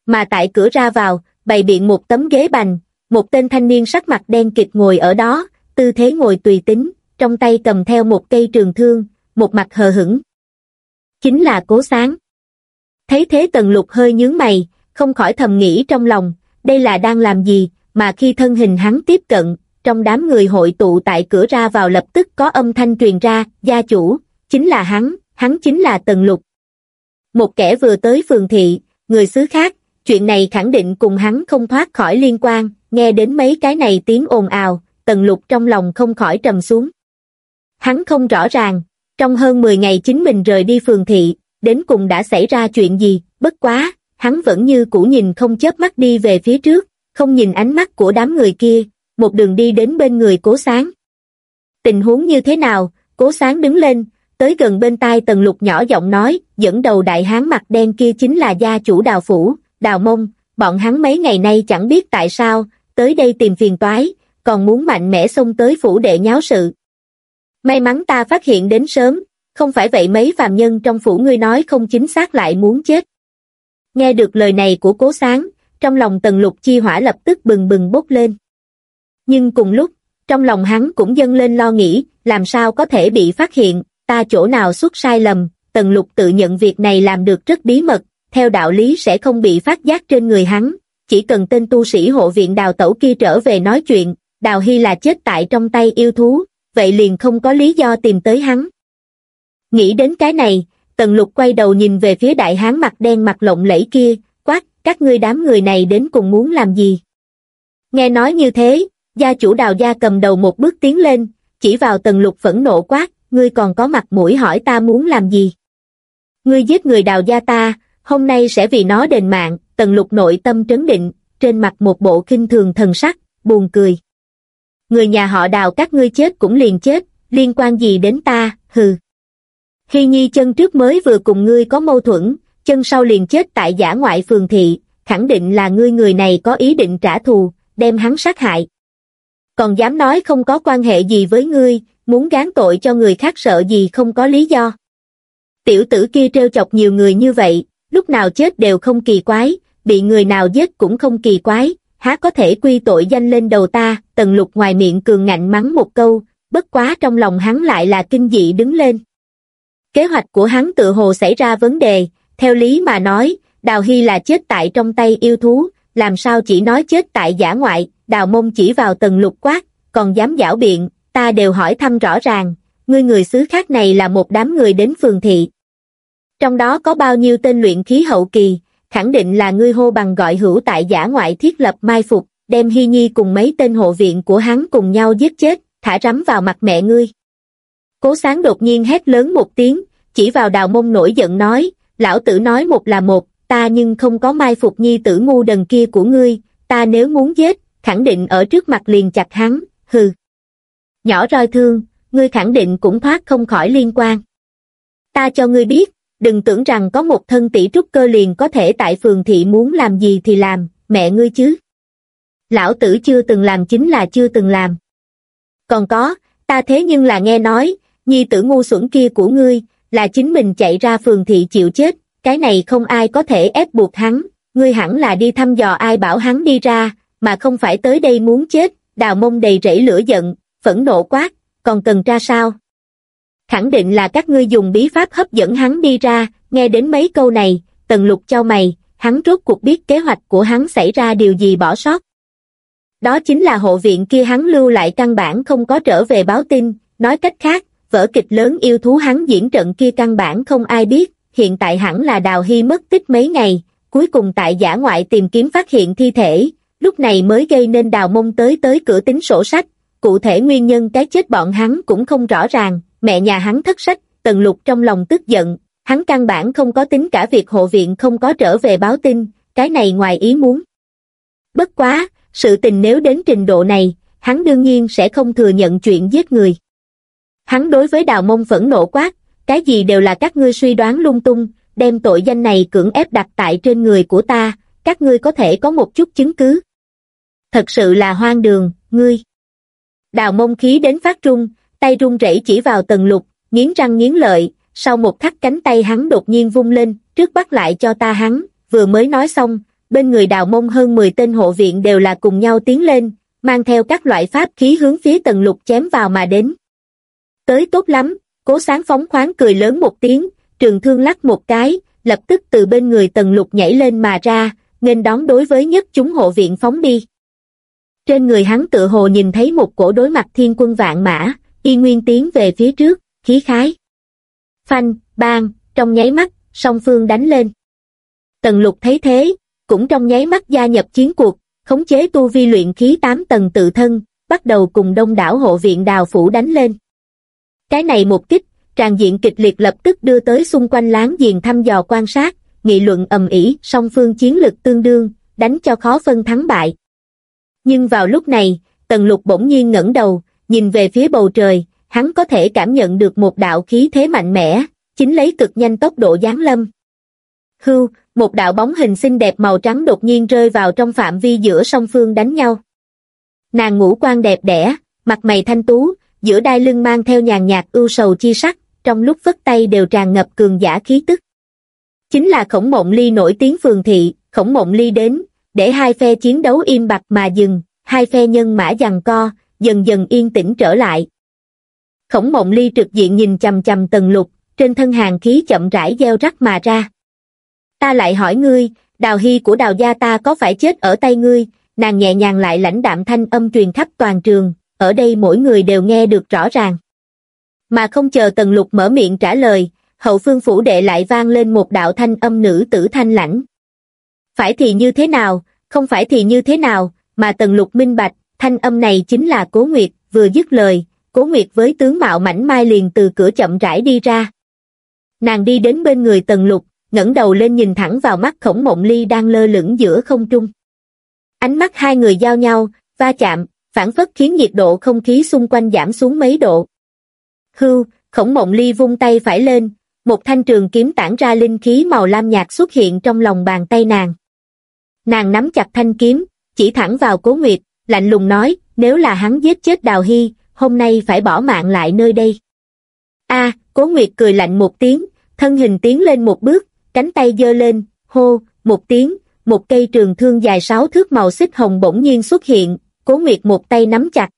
Mà tại cửa ra vào, bày biện một tấm ghế bành, một tên thanh niên sắc mặt đen kịt ngồi ở đó, tư thế ngồi tùy tính, trong tay cầm theo một cây trường thương, một mặt hờ hững. Chính là cố sáng. Thấy thế tần lục hơi nhướng mày, không khỏi thầm nghĩ trong lòng, đây là đang làm gì, mà khi thân hình hắn tiếp cận, trong đám người hội tụ tại cửa ra vào lập tức có âm thanh truyền ra, gia chủ, chính là hắn, hắn chính là tần lục. Một kẻ vừa tới phường thị, người xứ khác, chuyện này khẳng định cùng hắn không thoát khỏi liên quan, nghe đến mấy cái này tiếng ồn ào, tần lục trong lòng không khỏi trầm xuống. Hắn không rõ ràng, trong hơn 10 ngày chính mình rời đi phường thị, đến cùng đã xảy ra chuyện gì, bất quá, hắn vẫn như cũ nhìn không chớp mắt đi về phía trước, không nhìn ánh mắt của đám người kia, một đường đi đến bên người cố sáng. Tình huống như thế nào, cố sáng đứng lên, tới gần bên tai tần lục nhỏ giọng nói, dẫn đầu đại hán mặt đen kia chính là gia chủ đào phủ, đào mông, bọn hắn mấy ngày nay chẳng biết tại sao, tới đây tìm phiền toái, còn muốn mạnh mẽ xông tới phủ đệ nháo sự. May mắn ta phát hiện đến sớm, không phải vậy mấy phàm nhân trong phủ ngươi nói không chính xác lại muốn chết. Nghe được lời này của cố sáng, trong lòng tần lục chi hỏa lập tức bừng bừng bốc lên. Nhưng cùng lúc, trong lòng hắn cũng dâng lên lo nghĩ, làm sao có thể bị phát hiện, ta chỗ nào xuất sai lầm, tần lục tự nhận việc này làm được rất bí mật, theo đạo lý sẽ không bị phát giác trên người hắn, chỉ cần tên tu sĩ hộ viện đào tẩu kia trở về nói chuyện, đào hy là chết tại trong tay yêu thú, vậy liền không có lý do tìm tới hắn. Nghĩ đến cái này, tần lục quay đầu nhìn về phía đại hán mặt đen mặt lộng lẫy kia, quát, các ngươi đám người này đến cùng muốn làm gì? Nghe nói như thế, gia chủ đào gia cầm đầu một bước tiến lên, chỉ vào tần lục phẫn nộ quát, ngươi còn có mặt mũi hỏi ta muốn làm gì? Ngươi giết người đào gia ta, hôm nay sẽ vì nó đền mạng, tần lục nội tâm trấn định, trên mặt một bộ kinh thường thần sắc, buồn cười. Người nhà họ đào các ngươi chết cũng liền chết, liên quan gì đến ta, hừ. Hy Nhi chân trước mới vừa cùng ngươi có mâu thuẫn, chân sau liền chết tại giả ngoại phường thị, khẳng định là ngươi người này có ý định trả thù, đem hắn sát hại. Còn dám nói không có quan hệ gì với ngươi, muốn gán tội cho người khác sợ gì không có lý do. Tiểu tử kia trêu chọc nhiều người như vậy, lúc nào chết đều không kỳ quái, bị người nào giết cũng không kỳ quái, há có thể quy tội danh lên đầu ta, tần lục ngoài miệng cường ngạnh mắng một câu, bất quá trong lòng hắn lại là kinh dị đứng lên. Kế hoạch của hắn tự hồ xảy ra vấn đề, theo lý mà nói, Đào Hy là chết tại trong tay yêu thú, làm sao chỉ nói chết tại giả ngoại, Đào Mông chỉ vào tần lục quát, còn dám giảo biện, ta đều hỏi thăm rõ ràng, ngươi người xứ khác này là một đám người đến phường thị. Trong đó có bao nhiêu tên luyện khí hậu kỳ, khẳng định là ngươi hô bằng gọi hữu tại giả ngoại thiết lập mai phục, đem Hy Nhi cùng mấy tên hộ viện của hắn cùng nhau giết chết, thả rắm vào mặt mẹ ngươi. Cố sáng đột nhiên hét lớn một tiếng, chỉ vào đào mông nổi giận nói, lão tử nói một là một, ta nhưng không có mai phục nhi tử ngu đần kia của ngươi, ta nếu muốn giết, khẳng định ở trước mặt liền chặt hắn, hừ. Nhỏ roi thương, ngươi khẳng định cũng thoát không khỏi liên quan. Ta cho ngươi biết, đừng tưởng rằng có một thân tỷ trúc cơ liền có thể tại phường thị muốn làm gì thì làm, mẹ ngươi chứ. Lão tử chưa từng làm chính là chưa từng làm. Còn có, ta thế nhưng là nghe nói, nhi tử ngu xuẩn kia của ngươi, là chính mình chạy ra phường thị chịu chết, cái này không ai có thể ép buộc hắn, ngươi hẳn là đi thăm dò ai bảo hắn đi ra, mà không phải tới đây muốn chết, đào mông đầy rẫy lửa giận, phẫn nộ quát, còn cần tra sao? Khẳng định là các ngươi dùng bí pháp hấp dẫn hắn đi ra, nghe đến mấy câu này, tần lục cho mày, hắn rốt cuộc biết kế hoạch của hắn xảy ra điều gì bỏ sót. Đó chính là hộ viện kia hắn lưu lại căn bản không có trở về báo tin, nói cách khác, vở kịch lớn yêu thú hắn diễn trận kia căn bản không ai biết, hiện tại hẳn là Đào Hy mất tích mấy ngày, cuối cùng tại giả ngoại tìm kiếm phát hiện thi thể, lúc này mới gây nên đào mông tới tới cửa tính sổ sách, cụ thể nguyên nhân cái chết bọn hắn cũng không rõ ràng, mẹ nhà hắn thất sách, tần lục trong lòng tức giận, hắn căn bản không có tính cả việc hộ viện không có trở về báo tin, cái này ngoài ý muốn. Bất quá, sự tình nếu đến trình độ này, hắn đương nhiên sẽ không thừa nhận chuyện giết người. Hắn đối với đào mông phẫn nộ quát, cái gì đều là các ngươi suy đoán lung tung, đem tội danh này cưỡng ép đặt tại trên người của ta, các ngươi có thể có một chút chứng cứ. Thật sự là hoang đường, ngươi. Đào mông khí đến phát trung, tay run rẩy chỉ vào tần lục, nghiến răng nghiến lợi, sau một khắc cánh tay hắn đột nhiên vung lên, trước bắt lại cho ta hắn, vừa mới nói xong, bên người đào mông hơn 10 tên hộ viện đều là cùng nhau tiến lên, mang theo các loại pháp khí hướng phía tần lục chém vào mà đến. Tới tốt lắm, cố sáng phóng khoáng cười lớn một tiếng, trường thương lắc một cái, lập tức từ bên người tần lục nhảy lên mà ra, nên đón đối với nhất chúng hộ viện phóng đi. Trên người hắn tự hồ nhìn thấy một cổ đối mặt thiên quân vạn mã, y nguyên tiến về phía trước, khí khái. Phanh, bang, trong nháy mắt, song phương đánh lên. Tần lục thấy thế, cũng trong nháy mắt gia nhập chiến cuộc, khống chế tu vi luyện khí 8 tầng tự thân, bắt đầu cùng đông đảo hộ viện đào phủ đánh lên. Cái này một kích, tràn diện kịch liệt lập tức đưa tới xung quanh láng giềng thăm dò quan sát, nghị luận ầm ĩ, song phương chiến lực tương đương, đánh cho khó phân thắng bại. Nhưng vào lúc này, Tần Lục bỗng nhiên ngẩng đầu, nhìn về phía bầu trời, hắn có thể cảm nhận được một đạo khí thế mạnh mẽ, chính lấy cực nhanh tốc độ giáng lâm. Hưu, một đạo bóng hình xinh đẹp màu trắng đột nhiên rơi vào trong phạm vi giữa song phương đánh nhau. Nàng ngũ quan đẹp đẽ, mặt mày thanh tú, giữa đai lưng mang theo nhàn nhạt ưu sầu chi sắc, trong lúc vất tay đều tràn ngập cường giả khí tức. Chính là khổng mộng ly nổi tiếng phường thị, khổng mộng ly đến, để hai phe chiến đấu im bặt mà dừng, hai phe nhân mã giằng co, dần dần yên tĩnh trở lại. Khổng mộng ly trực diện nhìn chầm chầm tần lục, trên thân hàng khí chậm rãi gieo rắc mà ra. Ta lại hỏi ngươi, đào hy của đào gia ta có phải chết ở tay ngươi, nàng nhẹ nhàng lại lãnh đạm thanh âm truyền khắp toàn trường, ở đây mỗi người đều nghe được rõ ràng. Mà không chờ tần lục mở miệng trả lời, hậu phương phủ đệ lại vang lên một đạo thanh âm nữ tử thanh lãnh. Phải thì như thế nào, không phải thì như thế nào, mà tần lục minh bạch, thanh âm này chính là Cố Nguyệt, vừa dứt lời, Cố Nguyệt với tướng mạo mảnh mai liền từ cửa chậm rãi đi ra. Nàng đi đến bên người tần lục, ngẩng đầu lên nhìn thẳng vào mắt khổng mộng ly đang lơ lửng giữa không trung. Ánh mắt hai người giao nhau, va chạm, phản phất khiến nhiệt độ không khí xung quanh giảm xuống mấy độ. Hưu, khổng mộng ly vung tay phải lên, một thanh trường kiếm tản ra linh khí màu lam nhạt xuất hiện trong lòng bàn tay nàng. Nàng nắm chặt thanh kiếm, chỉ thẳng vào cố nguyệt, lạnh lùng nói, nếu là hắn giết chết đào hy, hôm nay phải bỏ mạng lại nơi đây. a cố nguyệt cười lạnh một tiếng, thân hình tiến lên một bước, cánh tay giơ lên, hô, một tiếng, một cây trường thương dài sáu thước màu xích hồng bỗng nhiên xuất hiện, cố nguyệt một tay nắm chặt.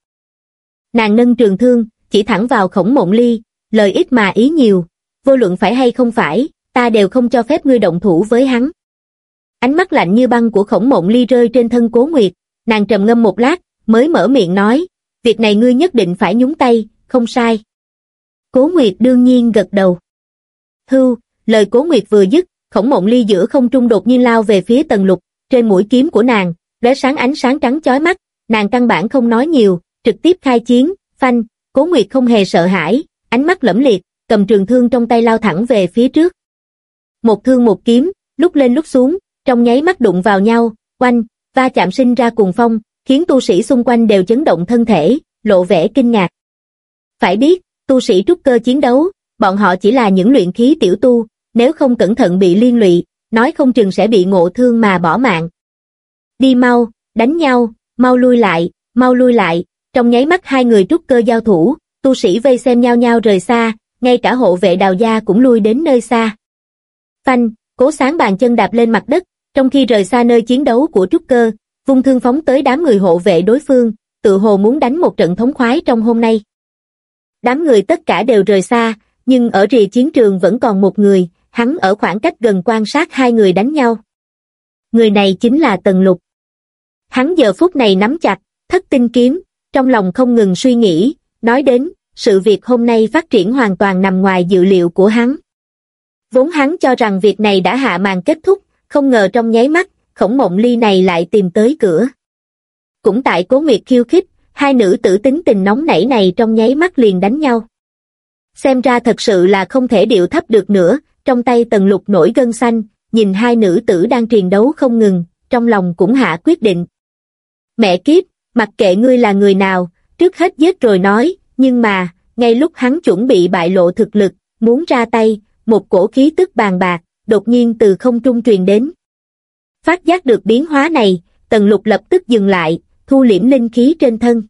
Nàng nâng trường thương, chỉ thẳng vào khổng mộng ly, lời ít mà ý nhiều, vô luận phải hay không phải, ta đều không cho phép ngươi động thủ với hắn. Ánh mắt lạnh như băng của khổng mộng ly rơi trên thân cố nguyệt, nàng trầm ngâm một lát, mới mở miệng nói, việc này ngươi nhất định phải nhúng tay, không sai. Cố Nguyệt đương nhiên gật đầu. Hưu, lời Cố Nguyệt vừa dứt, khổng mộng ly giữa không trung đột nhiên lao về phía tần lục, trên mũi kiếm của nàng, lóe sáng ánh sáng trắng chói mắt, nàng căn bản không nói nhiều, trực tiếp khai chiến, phanh, Cố Nguyệt không hề sợ hãi, ánh mắt lẫm liệt, cầm trường thương trong tay lao thẳng về phía trước. Một thương một kiếm, lúc lên lúc xuống, trong nháy mắt đụng vào nhau, quanh, va chạm sinh ra cuồng phong, khiến tu sĩ xung quanh đều chấn động thân thể, lộ vẻ kinh ngạc. Phải biết, tu sĩ trúc cơ chiến đấu, bọn họ chỉ là những luyện khí tiểu tu, nếu không cẩn thận bị liên lụy, nói không chừng sẽ bị ngộ thương mà bỏ mạng. Đi mau, đánh nhau, mau lui lại, mau lui lại, trong nháy mắt hai người trúc cơ giao thủ, tu sĩ vây xem nhau nhau rời xa, ngay cả hộ vệ đào gia cũng lui đến nơi xa. Phanh, cố sáng bàn chân đạp lên mặt đất, trong khi rời xa nơi chiến đấu của trúc cơ, vung thương phóng tới đám người hộ vệ đối phương, tự hồ muốn đánh một trận thống khoái trong hôm nay. Đám người tất cả đều rời xa, nhưng ở rìa chiến trường vẫn còn một người, hắn ở khoảng cách gần quan sát hai người đánh nhau. Người này chính là Tần Lục. Hắn giờ phút này nắm chặt, thất tinh kiếm, trong lòng không ngừng suy nghĩ, nói đến, sự việc hôm nay phát triển hoàn toàn nằm ngoài dự liệu của hắn. Vốn hắn cho rằng việc này đã hạ màn kết thúc, không ngờ trong nháy mắt, khổng mộng ly này lại tìm tới cửa. Cũng tại cố nguyệt khiêu khích, hai nữ tử tính tình nóng nảy này trong nháy mắt liền đánh nhau. Xem ra thật sự là không thể điệu thấp được nữa, trong tay tần lục nổi gân xanh, nhìn hai nữ tử đang triền đấu không ngừng, trong lòng cũng hạ quyết định. Mẹ kiếp, mặc kệ ngươi là người nào, trước hết giết rồi nói, nhưng mà, ngay lúc hắn chuẩn bị bại lộ thực lực, muốn ra tay, một cổ khí tức bàn bạc, đột nhiên từ không trung truyền đến. Phát giác được biến hóa này, tần lục lập tức dừng lại, thu liễm linh khí trên thân.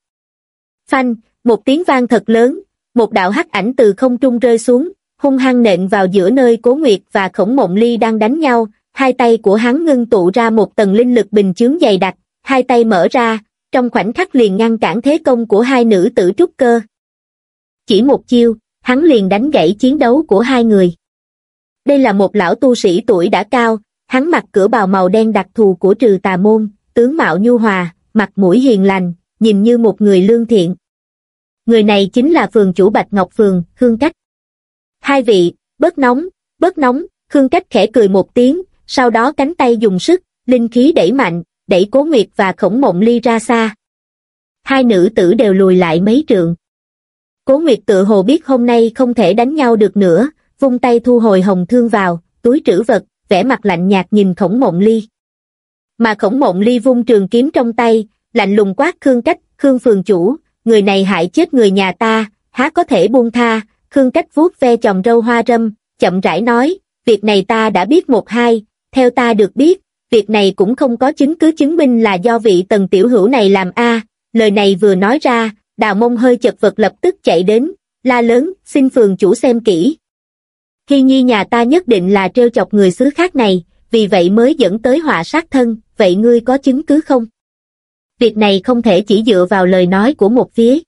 Phanh, một tiếng vang thật lớn, một đạo hắc ảnh từ không trung rơi xuống, hung hăng nện vào giữa nơi Cố Nguyệt và Khổng Mộng Ly đang đánh nhau, hai tay của hắn ngưng tụ ra một tầng linh lực bình chướng dày đặc, hai tay mở ra, trong khoảnh khắc liền ngăn cản thế công của hai nữ tử trúc cơ. Chỉ một chiêu, hắn liền đánh gãy chiến đấu của hai người. Đây là một lão tu sĩ tuổi đã cao, hắn mặc cửa bào màu đen đặc thù của trừ tà môn, tướng mạo nhu hòa, mặt mũi hiền lành, nhìn như một người lương thiện. Người này chính là phường chủ Bạch Ngọc Phường, Khương Cách. Hai vị, bớt nóng, bớt nóng, Khương Cách khẽ cười một tiếng, sau đó cánh tay dùng sức, linh khí đẩy mạnh, đẩy Cố Nguyệt và Khổng Mộng Ly ra xa. Hai nữ tử đều lùi lại mấy trượng. Cố Nguyệt tự hồ biết hôm nay không thể đánh nhau được nữa, vung tay thu hồi hồng thương vào, túi trữ vật, vẻ mặt lạnh nhạt nhìn Khổng Mộng Ly. Mà Khổng Mộng Ly vung trường kiếm trong tay, lạnh lùng quát Khương Cách, Khương Phường Chủ, người này hại chết người nhà ta, há có thể buông tha, Khương Cách vuốt ve chồng râu hoa râm, chậm rãi nói, việc này ta đã biết một hai, theo ta được biết, việc này cũng không có chứng cứ chứng minh là do vị tần tiểu hữu này làm a lời này vừa nói ra, đào mông hơi chật vật lập tức chạy đến, la lớn, xin phường chủ xem kỹ. hi nhi nhà ta nhất định là trêu chọc người xứ khác này, vì vậy mới dẫn tới họa sát thân, vậy ngươi có chứng cứ không? Việc này không thể chỉ dựa vào lời nói của một phía.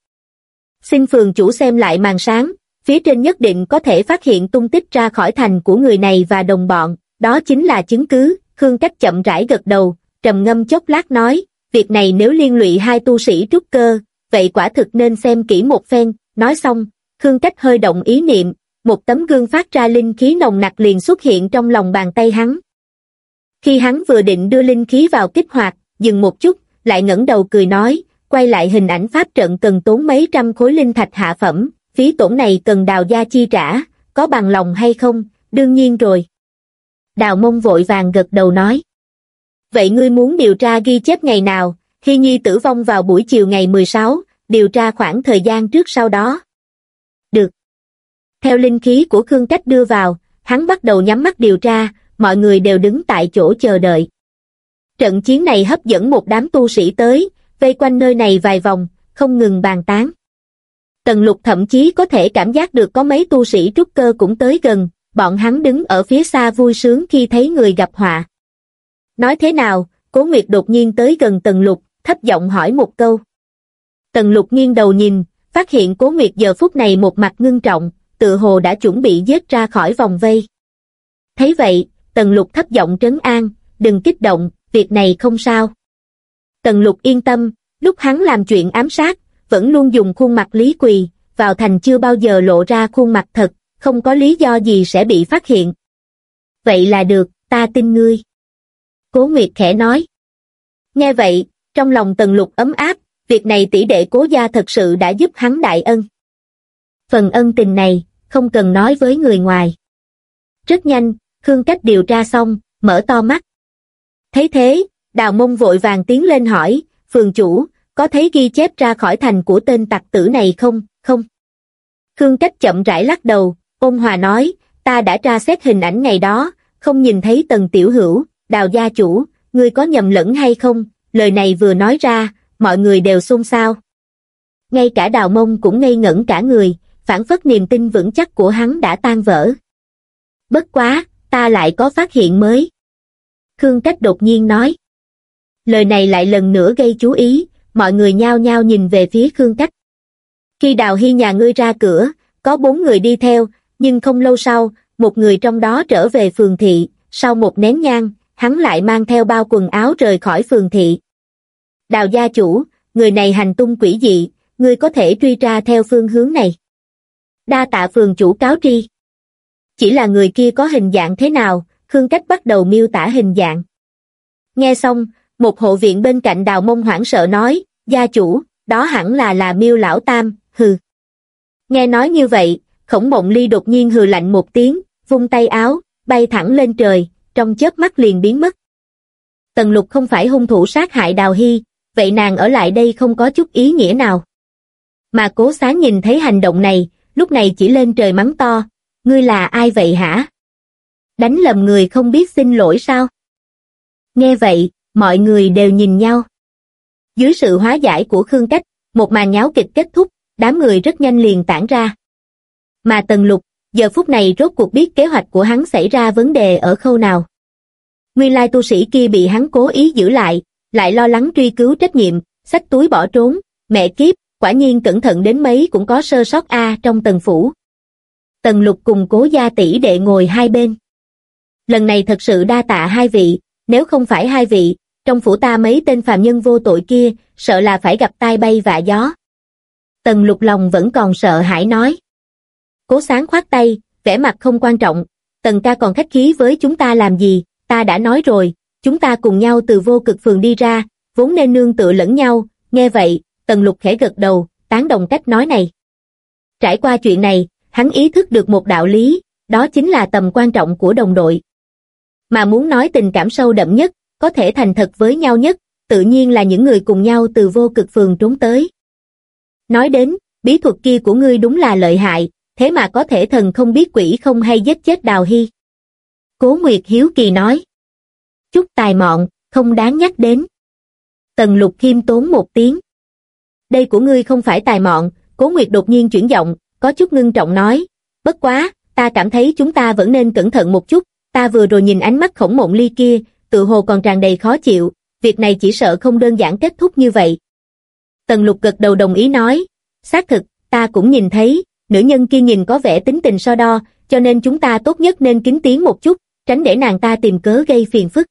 Xin phường chủ xem lại màn sáng, phía trên nhất định có thể phát hiện tung tích ra khỏi thành của người này và đồng bọn, đó chính là chứng cứ, Khương Cách chậm rãi gật đầu, trầm ngâm chốc lát nói, việc này nếu liên lụy hai tu sĩ trúc cơ, vậy quả thực nên xem kỹ một phen, nói xong, Khương Cách hơi động ý niệm, một tấm gương phát ra linh khí nồng nặc liền xuất hiện trong lòng bàn tay hắn. Khi hắn vừa định đưa linh khí vào kích hoạt, dừng một chút, lại ngẩng đầu cười nói, quay lại hình ảnh pháp trận cần tốn mấy trăm khối linh thạch hạ phẩm, phí tổn này cần đào gia chi trả, có bằng lòng hay không, đương nhiên rồi. Đào mông vội vàng gật đầu nói. Vậy ngươi muốn điều tra ghi chép ngày nào, Hy Nhi tử vong vào buổi chiều ngày 16, điều tra khoảng thời gian trước sau đó. Được. Theo linh khí của Khương Cách đưa vào, hắn bắt đầu nhắm mắt điều tra, mọi người đều đứng tại chỗ chờ đợi. Trận chiến này hấp dẫn một đám tu sĩ tới, vây quanh nơi này vài vòng, không ngừng bàn tán. Tần lục thậm chí có thể cảm giác được có mấy tu sĩ trúc cơ cũng tới gần, bọn hắn đứng ở phía xa vui sướng khi thấy người gặp họa. Nói thế nào, Cố Nguyệt đột nhiên tới gần Tần Lục, thấp giọng hỏi một câu. Tần Lục nghiêng đầu nhìn, phát hiện Cố Nguyệt giờ phút này một mặt ngưng trọng, tự hồ đã chuẩn bị giết ra khỏi vòng vây. Thấy vậy, Tần Lục thấp giọng trấn an, đừng kích động, việc này không sao. Tần Lục yên tâm, lúc hắn làm chuyện ám sát, vẫn luôn dùng khuôn mặt lý quỳ, vào thành chưa bao giờ lộ ra khuôn mặt thật, không có lý do gì sẽ bị phát hiện. Vậy là được, ta tin ngươi. Cố Nguyệt khẽ nói. Nghe vậy, trong lòng Tần Lục ấm áp, việc này tỷ đệ cố gia thật sự đã giúp hắn đại ân. Phần ân tình này, không cần nói với người ngoài. Rất nhanh, Khương Cách điều tra xong, mở to mắt. Thấy thế, đào mông vội vàng tiến lên hỏi, phường chủ, có thấy ghi chép ra khỏi thành của tên tặc tử này không, không? Khương Cách chậm rãi lắc đầu, ôn hòa nói, ta đã tra xét hình ảnh ngày đó, không nhìn thấy tần tiểu hữu, đào gia chủ, ngươi có nhầm lẫn hay không, lời này vừa nói ra, mọi người đều xôn xao. Ngay cả đào mông cũng ngây ngẩn cả người, phản phất niềm tin vững chắc của hắn đã tan vỡ. Bất quá, ta lại có phát hiện mới. Khương Cách đột nhiên nói. Lời này lại lần nữa gây chú ý, mọi người nhao nhao nhìn về phía Khương Cách. Khi đào hy nhà ngươi ra cửa, có bốn người đi theo, nhưng không lâu sau, một người trong đó trở về phường thị, sau một nén nhang, hắn lại mang theo bao quần áo rời khỏi phường thị. Đào gia chủ, người này hành tung quỷ dị, ngươi có thể truy ra theo phương hướng này. Đa tạ phường chủ cáo tri. Chỉ là người kia có hình dạng thế nào, Khương Cách bắt đầu miêu tả hình dạng. Nghe xong, một hộ viện bên cạnh đào mông hoảng sợ nói, gia chủ, đó hẳn là là miêu lão tam, hừ. Nghe nói như vậy, khổng mộng ly đột nhiên hừ lạnh một tiếng, vung tay áo, bay thẳng lên trời, trong chớp mắt liền biến mất. Tần lục không phải hung thủ sát hại đào hy, vậy nàng ở lại đây không có chút ý nghĩa nào. Mà cố xá nhìn thấy hành động này, lúc này chỉ lên trời mắng to, ngươi là ai vậy hả? Đánh lầm người không biết xin lỗi sao? Nghe vậy, mọi người đều nhìn nhau. Dưới sự hóa giải của Khương Cách, một màn nháo kịch kết thúc, đám người rất nhanh liền tản ra. Mà Tần Lục, giờ phút này rốt cuộc biết kế hoạch của hắn xảy ra vấn đề ở khâu nào. Nguyên lai tu sĩ kia bị hắn cố ý giữ lại, lại lo lắng truy cứu trách nhiệm, xách túi bỏ trốn, mẹ kiếp, quả nhiên cẩn thận đến mấy cũng có sơ sót A trong tầng phủ. Tần lục cùng cố gia tỷ đệ ngồi hai bên. Lần này thật sự đa tạ hai vị, nếu không phải hai vị, trong phủ ta mấy tên phàm nhân vô tội kia, sợ là phải gặp tai bay vạ gió. Tần lục lòng vẫn còn sợ hãi nói. Cố sáng khoát tay, vẻ mặt không quan trọng, tần ca còn khách khí với chúng ta làm gì, ta đã nói rồi, chúng ta cùng nhau từ vô cực phường đi ra, vốn nên nương tựa lẫn nhau, nghe vậy, tần lục khẽ gật đầu, tán đồng cách nói này. Trải qua chuyện này, hắn ý thức được một đạo lý, đó chính là tầm quan trọng của đồng đội. Mà muốn nói tình cảm sâu đậm nhất, có thể thành thật với nhau nhất, tự nhiên là những người cùng nhau từ vô cực phường trốn tới. Nói đến, bí thuật kia của ngươi đúng là lợi hại, thế mà có thể thần không biết quỷ không hay giết chết Đào Hy. Cố Nguyệt Hiếu Kỳ nói. Chút tài mọn, không đáng nhắc đến. Tần lục khiêm tốn một tiếng. Đây của ngươi không phải tài mọn, Cố Nguyệt đột nhiên chuyển giọng, có chút ngưng trọng nói. Bất quá, ta cảm thấy chúng ta vẫn nên cẩn thận một chút, ta vừa rồi nhìn ánh mắt khổng mộng ly kia, tự hồ còn tràn đầy khó chịu, việc này chỉ sợ không đơn giản kết thúc như vậy. Tần lục gật đầu đồng ý nói, xác thực, ta cũng nhìn thấy, nữ nhân kia nhìn có vẻ tính tình so đo, cho nên chúng ta tốt nhất nên kính tiếng một chút, tránh để nàng ta tìm cớ gây phiền phức.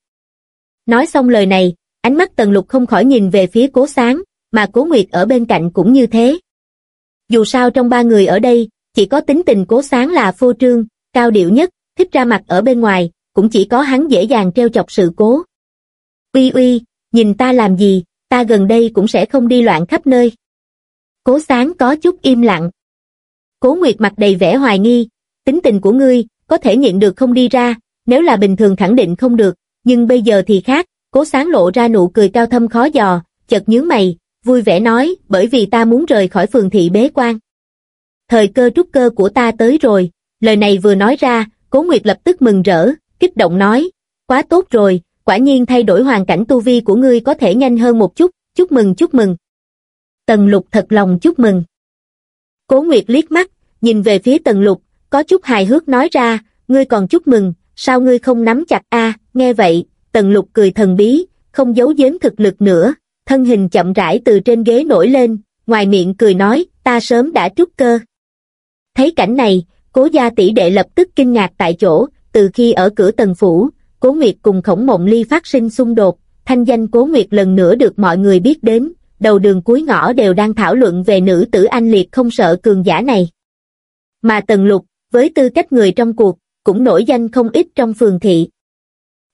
Nói xong lời này, ánh mắt tần lục không khỏi nhìn về phía cố sáng, mà cố nguyệt ở bên cạnh cũng như thế. Dù sao trong ba người ở đây, chỉ có tính tình cố sáng là phô trương, cao điệu nhất, thích ra mặt ở bên ngoài, cũng chỉ có hắn dễ dàng treo chọc sự cố. Uy uy, nhìn ta làm gì, ta gần đây cũng sẽ không đi loạn khắp nơi. Cố sáng có chút im lặng. Cố Nguyệt mặt đầy vẻ hoài nghi, tính tình của ngươi, có thể nhịn được không đi ra, nếu là bình thường khẳng định không được, nhưng bây giờ thì khác, cố sáng lộ ra nụ cười cao thâm khó dò, chợt nhướng mày, vui vẻ nói, bởi vì ta muốn rời khỏi phường thị bế quan. Thời cơ trúc cơ của ta tới rồi, lời này vừa nói ra, cố Nguyệt lập tức mừng rỡ, kích động nói, quá tốt rồi, quả nhiên thay đổi hoàn cảnh tu vi của ngươi có thể nhanh hơn một chút, chúc mừng chúc mừng. Tần lục thật lòng chúc mừng. Cố Nguyệt liếc mắt, nhìn về phía tần lục, có chút hài hước nói ra, ngươi còn chúc mừng, sao ngươi không nắm chặt a nghe vậy, tần lục cười thần bí, không giấu giếm thực lực nữa, thân hình chậm rãi từ trên ghế nổi lên, ngoài miệng cười nói, ta sớm đã trúc cơ. Thấy cảnh này, cố gia tỷ đệ lập tức kinh ngạc tại chỗ, từ khi ở cửa tần phủ, cố nguyệt cùng khổng mộng ly phát sinh xung đột, thanh danh cố nguyệt lần nữa được mọi người biết đến, đầu đường cuối ngõ đều đang thảo luận về nữ tử anh liệt không sợ cường giả này. Mà tần lục, với tư cách người trong cuộc, cũng nổi danh không ít trong phường thị.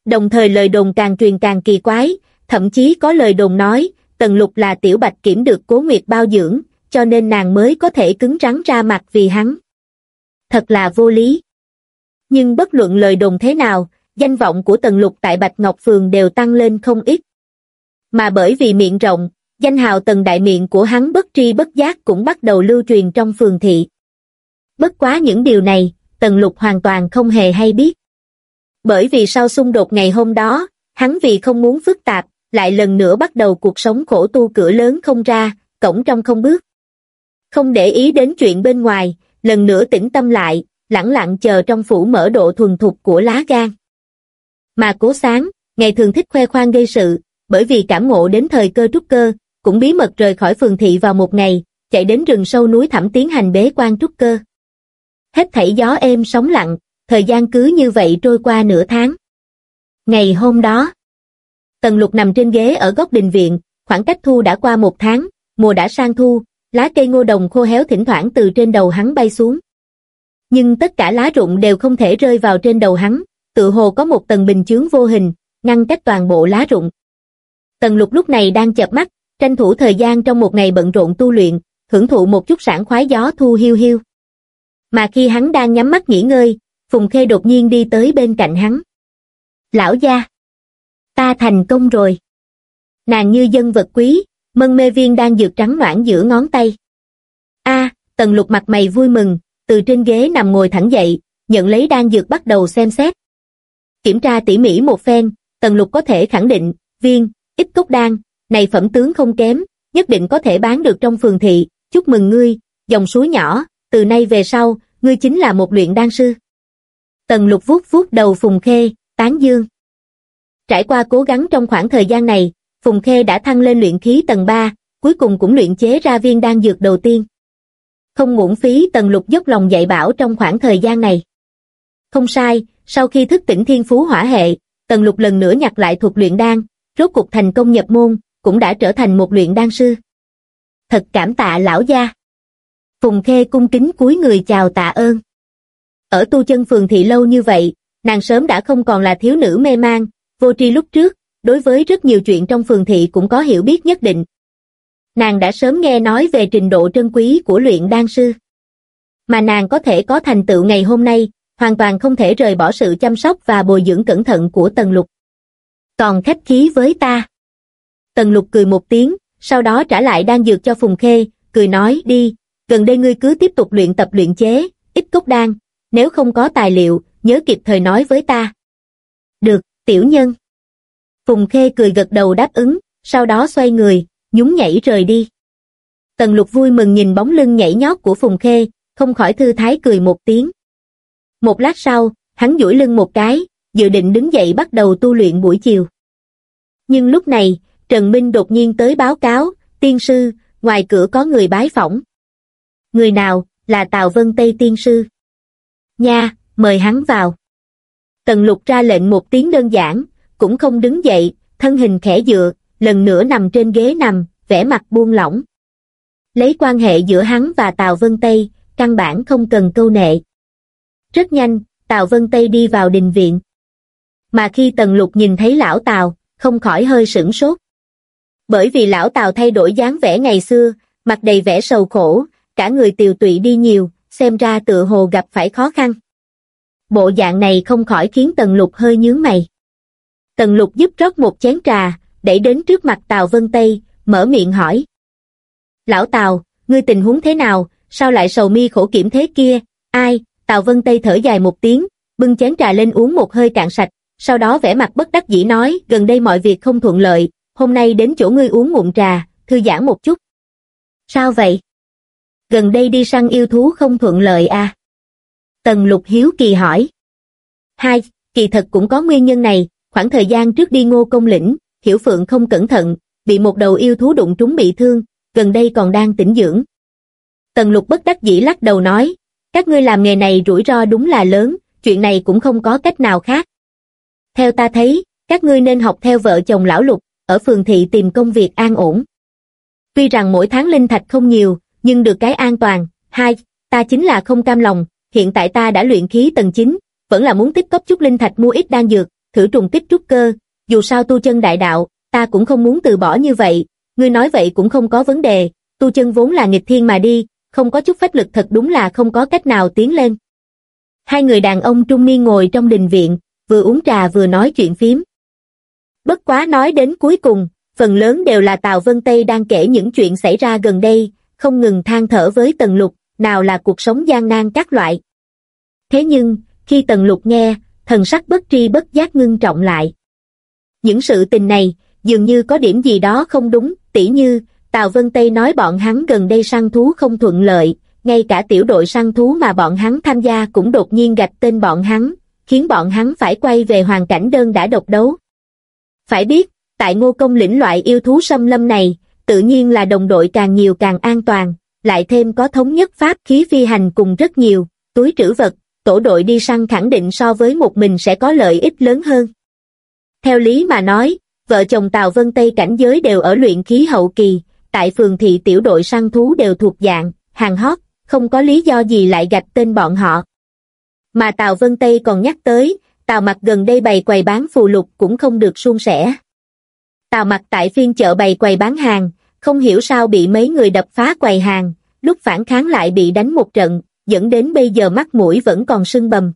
Đồng thời lời đồn càng truyền càng kỳ quái, thậm chí có lời đồn nói, tần lục là tiểu bạch kiểm được cố nguyệt bao dưỡng, cho nên nàng mới có thể cứng rắn ra mặt vì hắn. Thật là vô lý. Nhưng bất luận lời đồn thế nào, danh vọng của tần lục tại Bạch Ngọc Phường đều tăng lên không ít. Mà bởi vì miệng rộng, danh hào tần đại miệng của hắn bất tri bất giác cũng bắt đầu lưu truyền trong phường thị. Bất quá những điều này, tần lục hoàn toàn không hề hay biết. Bởi vì sau xung đột ngày hôm đó, hắn vì không muốn phức tạp, lại lần nữa bắt đầu cuộc sống khổ tu cửa lớn không ra, cổng trong không bước. Không để ý đến chuyện bên ngoài, lần nữa tĩnh tâm lại, lẳng lặng chờ trong phủ mở độ thuần thục của lá gan. Mà cố sáng, ngày thường thích khoe khoang gây sự, bởi vì cảm ngộ đến thời cơ trúc cơ, cũng bí mật rời khỏi phường thị vào một ngày, chạy đến rừng sâu núi thẳm tiến hành bế quan trúc cơ. Hết thảy gió êm sóng lặng, thời gian cứ như vậy trôi qua nửa tháng. Ngày hôm đó, Tần Lục nằm trên ghế ở góc đình viện, khoảng cách thu đã qua một tháng, mùa đã sang thu, lá cây ngô đồng khô héo thỉnh thoảng từ trên đầu hắn bay xuống. Nhưng tất cả lá rụng đều không thể rơi vào trên đầu hắn, tự hồ có một tầng bình chướng vô hình, ngăn cách toàn bộ lá rụng. Tần lục lúc này đang chợp mắt, tranh thủ thời gian trong một ngày bận rộn tu luyện, hưởng thụ một chút sảng khoái gió thu hiu hiu. Mà khi hắn đang nhắm mắt nghỉ ngơi, Phùng Khê đột nhiên đi tới bên cạnh hắn. Lão gia! Ta thành công rồi! Nàng như dân vật quý, mân mê viên đang dược trắng noãn giữa ngón tay. A, tần lục mặt mày vui mừng, từ trên ghế nằm ngồi thẳng dậy, nhận lấy đan dược bắt đầu xem xét. Kiểm tra tỉ mỉ một phen, tần lục có thể khẳng định, viên, ít cốc đan, này phẩm tướng không kém, nhất định có thể bán được trong phường thị, chúc mừng ngươi, dòng suối nhỏ, từ nay về sau, ngươi chính là một luyện đan sư. Tần lục vuốt vuốt đầu Phùng Khê, tán dương. Trải qua cố gắng trong khoảng thời gian này, Phùng Khê đã thăng lên luyện khí tầng 3, cuối cùng cũng luyện chế ra viên đan dược đầu tiên. Không ngủng phí Tần Lục dốc lòng dạy bảo trong khoảng thời gian này. Không sai, sau khi thức tỉnh thiên phú hỏa hệ, Tần Lục lần nữa nhặt lại thuật luyện đan, rốt cục thành công nhập môn, cũng đã trở thành một luyện đan sư. Thật cảm tạ lão gia. Phùng Khê cung kính cúi người chào tạ ơn. Ở tu chân phường thị lâu như vậy, nàng sớm đã không còn là thiếu nữ mê mang, vô tri lúc trước, đối với rất nhiều chuyện trong phường thị cũng có hiểu biết nhất định. Nàng đã sớm nghe nói về trình độ trân quý của luyện đan sư. Mà nàng có thể có thành tựu ngày hôm nay, hoàn toàn không thể rời bỏ sự chăm sóc và bồi dưỡng cẩn thận của Tần Lục. Còn khách khí với ta. Tần Lục cười một tiếng, sau đó trả lại đan dược cho Phùng Khê, cười nói đi, gần đây ngươi cứ tiếp tục luyện tập luyện chế, ít cốc đan, nếu không có tài liệu, nhớ kịp thời nói với ta. Được, tiểu nhân. Phùng Khê cười gật đầu đáp ứng, sau đó xoay người, nhún nhảy rời đi. Tần lục vui mừng nhìn bóng lưng nhảy nhót của Phùng Khê, không khỏi thư thái cười một tiếng. Một lát sau, hắn duỗi lưng một cái, dự định đứng dậy bắt đầu tu luyện buổi chiều. Nhưng lúc này, Trần Minh đột nhiên tới báo cáo, tiên sư, ngoài cửa có người bái phỏng. Người nào, là Tào Vân Tây tiên sư. Nha, mời hắn vào. Tần lục ra lệnh một tiếng đơn giản, cũng không đứng dậy, thân hình khẽ dựa, lần nữa nằm trên ghế nằm, vẻ mặt buông lỏng. Lấy quan hệ giữa hắn và Tào Vân Tây, căn bản không cần câu nệ. Rất nhanh, Tào Vân Tây đi vào đình viện. Mà khi Tần Lục nhìn thấy lão Tào, không khỏi hơi sửng sốt. Bởi vì lão Tào thay đổi dáng vẻ ngày xưa, mặt đầy vẻ sầu khổ, cả người tiều tụy đi nhiều, xem ra tựa hồ gặp phải khó khăn. Bộ dạng này không khỏi khiến Tần Lục hơi nhướng mày. Tần Lục giúp rót một chén trà, đẩy đến trước mặt Tào Vân Tây, mở miệng hỏi. Lão Tào, ngươi tình huống thế nào, sao lại sầu mi khổ kiểm thế kia, ai, Tào Vân Tây thở dài một tiếng, bưng chén trà lên uống một hơi cạn sạch, sau đó vẻ mặt bất đắc dĩ nói, gần đây mọi việc không thuận lợi, hôm nay đến chỗ ngươi uống ngụm trà, thư giãn một chút. Sao vậy? Gần đây đi săn yêu thú không thuận lợi à? Tần Lục Hiếu kỳ hỏi. Hai, kỳ thật cũng có nguyên nhân này, khoảng thời gian trước đi ngô công lĩnh, Hiểu Phượng không cẩn thận, bị một đầu yêu thú đụng trúng bị thương, gần đây còn đang tĩnh dưỡng. Tần lục bất đắc dĩ lắc đầu nói, các ngươi làm nghề này rủi ro đúng là lớn, chuyện này cũng không có cách nào khác. Theo ta thấy, các ngươi nên học theo vợ chồng lão lục, ở phường thị tìm công việc an ổn. Tuy rằng mỗi tháng linh thạch không nhiều, nhưng được cái an toàn, hai, ta chính là không cam lòng, hiện tại ta đã luyện khí tầng 9, vẫn là muốn tích cóp chút linh thạch mua ít đan dược, thử trùng tích trúc cơ, dù sao tu chân đại đạo, ta cũng không muốn từ bỏ như vậy, ngươi nói vậy cũng không có vấn đề, tu chân vốn là nghịch thiên mà đi, không có chút phách lực thật đúng là không có cách nào tiến lên. Hai người đàn ông trung niên ngồi trong đình viện, vừa uống trà vừa nói chuyện phím. Bất quá nói đến cuối cùng, phần lớn đều là Tào Vân Tây đang kể những chuyện xảy ra gần đây, không ngừng than thở với Tần Lục, nào là cuộc sống gian nan các loại. Thế nhưng, khi Tần Lục nghe, thần sắc bất tri bất giác ngưng trọng lại. Những sự tình này, dường như có điểm gì đó không đúng, tỉ như, Tào Vân Tây nói bọn hắn gần đây săn thú không thuận lợi, ngay cả tiểu đội săn thú mà bọn hắn tham gia cũng đột nhiên gạch tên bọn hắn, khiến bọn hắn phải quay về hoàn cảnh đơn đã độc đấu. Phải biết, tại ngô công lĩnh loại yêu thú xâm lâm này, tự nhiên là đồng đội càng nhiều càng an toàn, lại thêm có thống nhất pháp khí phi hành cùng rất nhiều, túi trữ vật, tổ đội đi săn khẳng định so với một mình sẽ có lợi ích lớn hơn. Theo lý mà nói, vợ chồng Tào Vân Tây cảnh giới đều ở luyện khí hậu kỳ, tại phường thị tiểu đội săn thú đều thuộc dạng, hàng hót, không có lý do gì lại gạch tên bọn họ. Mà Tào Vân Tây còn nhắc tới, Tào mặt gần đây bày quầy bán phù lục cũng không được suôn sẻ. Tào mặt tại phiên chợ bày quầy bán hàng, không hiểu sao bị mấy người đập phá quầy hàng, lúc phản kháng lại bị đánh một trận, dẫn đến bây giờ mắt mũi vẫn còn sưng bầm.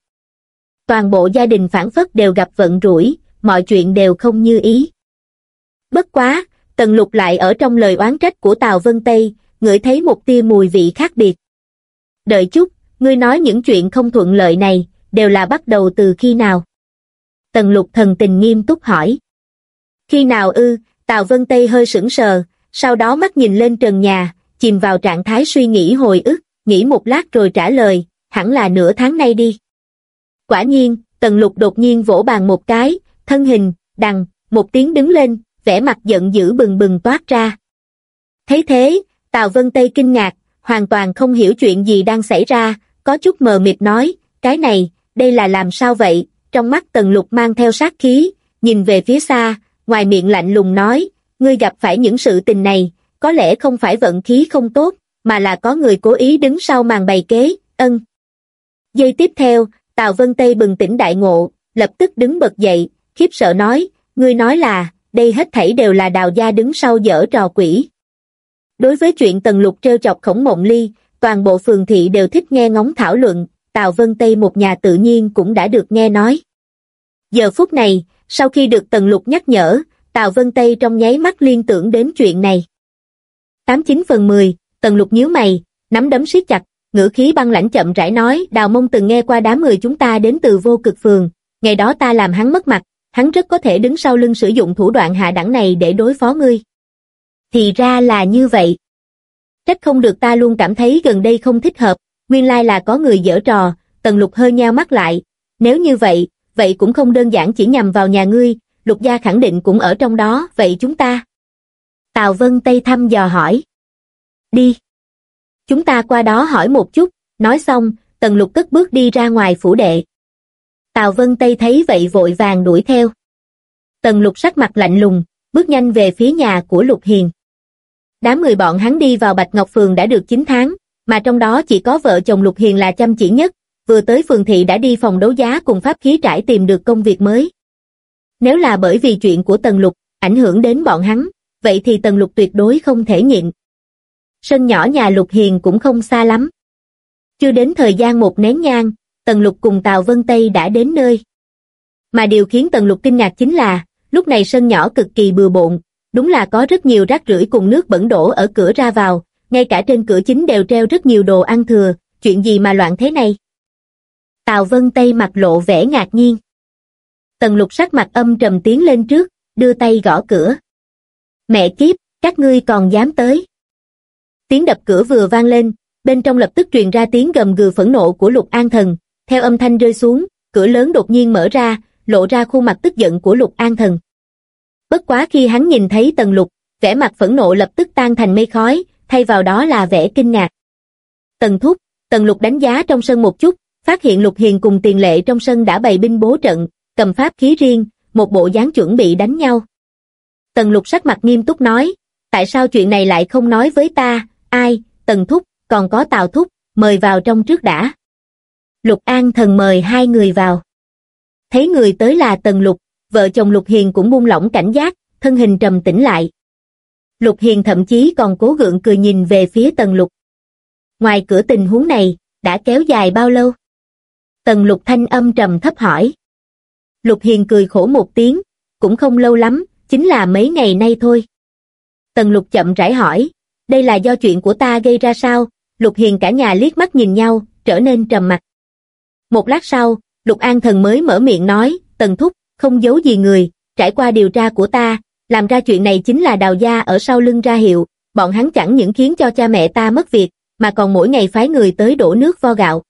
Toàn bộ gia đình phản phất đều gặp vận rủi, mọi chuyện đều không như ý. Bất quá, Tần Lục lại ở trong lời oán trách của Tào Vân Tây, ngửi thấy một tia mùi vị khác biệt. Đợi chút, ngươi nói những chuyện không thuận lợi này, đều là bắt đầu từ khi nào? Tần Lục thần tình nghiêm túc hỏi. Khi nào ư, Tào Vân Tây hơi sững sờ, sau đó mắt nhìn lên trần nhà, chìm vào trạng thái suy nghĩ hồi ức, nghĩ một lát rồi trả lời, hẳn là nửa tháng nay đi. Quả nhiên, tần lục đột nhiên vỗ bàn một cái, thân hình, đằng, một tiếng đứng lên, vẻ mặt giận dữ bừng bừng toát ra. Thấy thế, Tào Vân Tây kinh ngạc, hoàn toàn không hiểu chuyện gì đang xảy ra, có chút mờ mịt nói, cái này, đây là làm sao vậy, trong mắt tần lục mang theo sát khí, nhìn về phía xa, ngoài miệng lạnh lùng nói, ngươi gặp phải những sự tình này, có lẽ không phải vận khí không tốt, mà là có người cố ý đứng sau màn bày kế, ân. Giây tiếp theo, Tào Vân Tây bừng tỉnh đại ngộ, lập tức đứng bật dậy, khiếp sợ nói, ngươi nói là, đây hết thảy đều là đào gia đứng sau dở trò quỷ. Đối với chuyện Tần Lục trêu chọc khổng mộng ly, toàn bộ phường thị đều thích nghe ngóng thảo luận, Tào Vân Tây một nhà tự nhiên cũng đã được nghe nói. Giờ phút này, sau khi được Tần Lục nhắc nhở, Tào Vân Tây trong nháy mắt liên tưởng đến chuyện này. 89 phần 10, Tần Lục nhíu mày, nắm đấm siết chặt, ngữ khí băng lãnh chậm rãi nói, Đào Mông từng nghe qua đám người chúng ta đến từ vô cực phường, ngày đó ta làm hắn mất mặt, hắn rất có thể đứng sau lưng sử dụng thủ đoạn hạ đẳng này để đối phó ngươi. Thì ra là như vậy. Trách không được ta luôn cảm thấy gần đây không thích hợp, nguyên lai là có người dở trò, Tần Lục hơi nheo mắt lại, nếu như vậy, vậy cũng không đơn giản chỉ nhằm vào nhà ngươi, Lục gia khẳng định cũng ở trong đó, vậy chúng ta. Tào Vân Tây thăm dò hỏi. Đi. Chúng ta qua đó hỏi một chút, nói xong, Tần Lục cất bước đi ra ngoài phủ đệ. Tào Vân Tây thấy vậy vội vàng đuổi theo. Tần Lục sắc mặt lạnh lùng, bước nhanh về phía nhà của Lục Hiền. Đám người bọn hắn đi vào Bạch Ngọc Phường đã được 9 tháng, mà trong đó chỉ có vợ chồng Lục Hiền là chăm chỉ nhất, vừa tới phường thị đã đi phòng đấu giá cùng pháp khí trải tìm được công việc mới. Nếu là bởi vì chuyện của Tần Lục, ảnh hưởng đến bọn hắn, vậy thì Tần Lục tuyệt đối không thể nhịn. Sân nhỏ nhà Lục Hiền cũng không xa lắm. Chưa đến thời gian một nén nhang, Tần Lục cùng Tào Vân Tây đã đến nơi. Mà điều khiến Tần Lục kinh ngạc chính là, lúc này sân nhỏ cực kỳ bừa bộn, đúng là có rất nhiều rác rưởi cùng nước bẩn đổ ở cửa ra vào, ngay cả trên cửa chính đều treo rất nhiều đồ ăn thừa, chuyện gì mà loạn thế này? Tào Vân Tây mặt lộ vẻ ngạc nhiên. Tần lục sắc mặt âm trầm tiến lên trước, đưa tay gõ cửa. Mẹ kiếp, các ngươi còn dám tới. Tiếng đập cửa vừa vang lên, bên trong lập tức truyền ra tiếng gầm gừ phẫn nộ của lục an thần, theo âm thanh rơi xuống, cửa lớn đột nhiên mở ra, lộ ra khuôn mặt tức giận của lục an thần. Bất quá khi hắn nhìn thấy tần lục, vẻ mặt phẫn nộ lập tức tan thành mây khói, thay vào đó là vẻ kinh ngạc. Tần thúc, tần lục đánh giá trong sân một chút, phát hiện lục hiền cùng tiền lệ trong sân đã bày binh bố trận, cầm pháp khí riêng, một bộ dáng chuẩn bị đánh nhau. Tần lục sắc mặt nghiêm túc nói, tại sao chuyện này lại không nói với ta, ai, tần thúc, còn có tào thúc, mời vào trong trước đã. Lục An thần mời hai người vào. Thấy người tới là tần lục, vợ chồng lục hiền cũng buông lỏng cảnh giác, thân hình trầm tĩnh lại. Lục hiền thậm chí còn cố gượng cười nhìn về phía tần lục. Ngoài cửa tình huống này, đã kéo dài bao lâu? Tần lục thanh âm trầm thấp hỏi. Lục Hiền cười khổ một tiếng, cũng không lâu lắm, chính là mấy ngày nay thôi. Tần Lục chậm rãi hỏi, đây là do chuyện của ta gây ra sao? Lục Hiền cả nhà liếc mắt nhìn nhau, trở nên trầm mặt. Một lát sau, Lục An Thần mới mở miệng nói, Tần Thúc, không giấu gì người, trải qua điều tra của ta, làm ra chuyện này chính là đào gia ở sau lưng ra hiệu, bọn hắn chẳng những khiến cho cha mẹ ta mất việc, mà còn mỗi ngày phái người tới đổ nước vo gạo.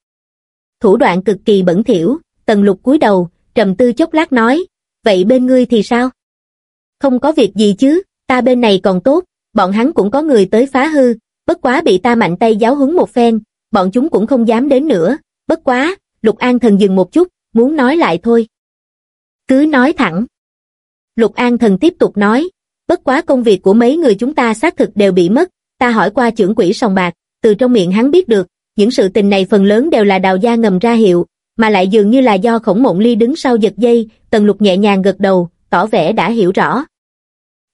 Thủ đoạn cực kỳ bẩn thỉu, Tần Lục cúi đầu, trầm tư chốc lát nói, vậy bên ngươi thì sao? Không có việc gì chứ, ta bên này còn tốt, bọn hắn cũng có người tới phá hư, bất quá bị ta mạnh tay giáo huấn một phen, bọn chúng cũng không dám đến nữa, bất quá, Lục An Thần dừng một chút, muốn nói lại thôi. Cứ nói thẳng. Lục An Thần tiếp tục nói, bất quá công việc của mấy người chúng ta xác thực đều bị mất, ta hỏi qua trưởng quỹ sòng bạc, từ trong miệng hắn biết được, những sự tình này phần lớn đều là đào gia ngầm ra hiệu, mà lại dường như là do khổng mộng ly đứng sau giật dây, tần lục nhẹ nhàng gật đầu, tỏ vẻ đã hiểu rõ.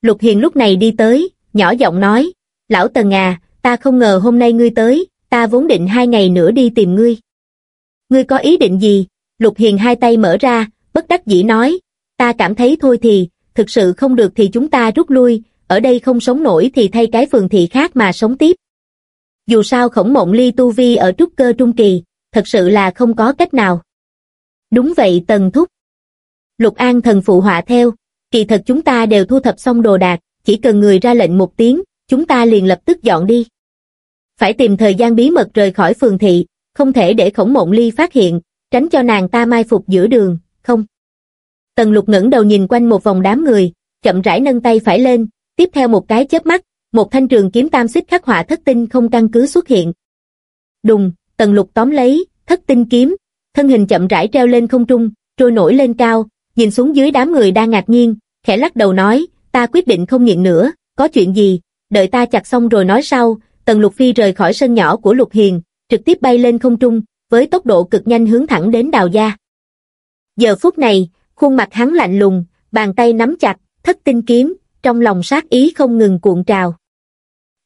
Lục hiền lúc này đi tới, nhỏ giọng nói, lão tần à, ta không ngờ hôm nay ngươi tới, ta vốn định hai ngày nữa đi tìm ngươi. Ngươi có ý định gì? Lục hiền hai tay mở ra, bất đắc dĩ nói, ta cảm thấy thôi thì, thực sự không được thì chúng ta rút lui, ở đây không sống nổi thì thay cái phường thị khác mà sống tiếp. Dù sao khổng mộng ly tu vi ở trúc cơ trung kỳ, thật sự là không có cách nào. Đúng vậy Tần Thúc. Lục An thần phụ họa theo, kỳ thật chúng ta đều thu thập xong đồ đạc, chỉ cần người ra lệnh một tiếng, chúng ta liền lập tức dọn đi. Phải tìm thời gian bí mật rời khỏi phường thị, không thể để khổng mộng ly phát hiện, tránh cho nàng ta mai phục giữa đường. Tần lục ngẩng đầu nhìn quanh một vòng đám người, chậm rãi nâng tay phải lên, tiếp theo một cái chớp mắt, một thanh trường kiếm tam xích khắc họa thất tinh không căn cứ xuất hiện. Đùng, tần lục tóm lấy, thất tinh kiếm, thân hình chậm rãi treo lên không trung, trôi nổi lên cao, nhìn xuống dưới đám người đang ngạc nhiên, khẽ lắc đầu nói, ta quyết định không nhịn nữa, có chuyện gì, đợi ta chặt xong rồi nói sau, tần lục phi rời khỏi sân nhỏ của lục hiền, trực tiếp bay lên không trung, với tốc độ cực nhanh hướng thẳng đến đào gia. Giờ phút này, khuôn mặt hắn lạnh lùng, bàn tay nắm chặt, thất tinh kiếm, trong lòng sát ý không ngừng cuộn trào.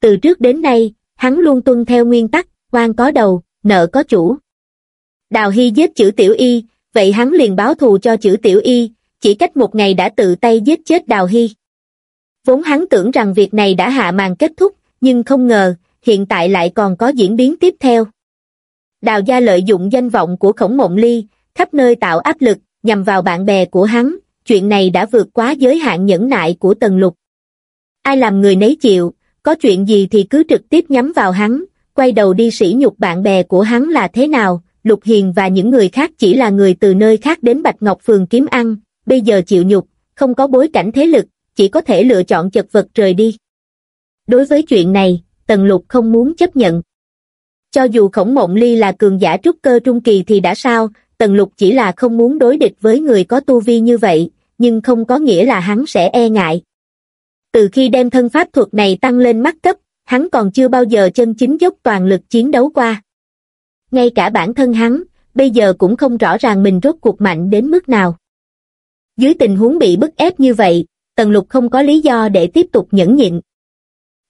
Từ trước đến nay, hắn luôn tuân theo nguyên tắc, quan có đầu, nợ có chủ. Đào Hy giết chữ tiểu y, vậy hắn liền báo thù cho chữ tiểu y, chỉ cách một ngày đã tự tay giết chết Đào Hy. Vốn hắn tưởng rằng việc này đã hạ màn kết thúc, nhưng không ngờ, hiện tại lại còn có diễn biến tiếp theo. Đào gia lợi dụng danh vọng của khổng mộng ly, khắp nơi tạo áp lực, nhằm vào bạn bè của hắn, chuyện này đã vượt quá giới hạn nhẫn nại của tần lục. Ai làm người nấy chịu, có chuyện gì thì cứ trực tiếp nhắm vào hắn, quay đầu đi sỉ nhục bạn bè của hắn là thế nào, Lục Hiền và những người khác chỉ là người từ nơi khác đến Bạch Ngọc Phường kiếm ăn, bây giờ chịu nhục, không có bối cảnh thế lực, chỉ có thể lựa chọn chật vật rời đi. Đối với chuyện này, Tần Lục không muốn chấp nhận. Cho dù khổng mộng ly là cường giả trúc cơ trung kỳ thì đã sao, Tần Lục chỉ là không muốn đối địch với người có tu vi như vậy, nhưng không có nghĩa là hắn sẽ e ngại. Từ khi đem thân pháp thuật này tăng lên mắt cấp, hắn còn chưa bao giờ chân chính dốc toàn lực chiến đấu qua. Ngay cả bản thân hắn, bây giờ cũng không rõ ràng mình rốt cuộc mạnh đến mức nào. Dưới tình huống bị bức ép như vậy, Tần Lục không có lý do để tiếp tục nhẫn nhịn.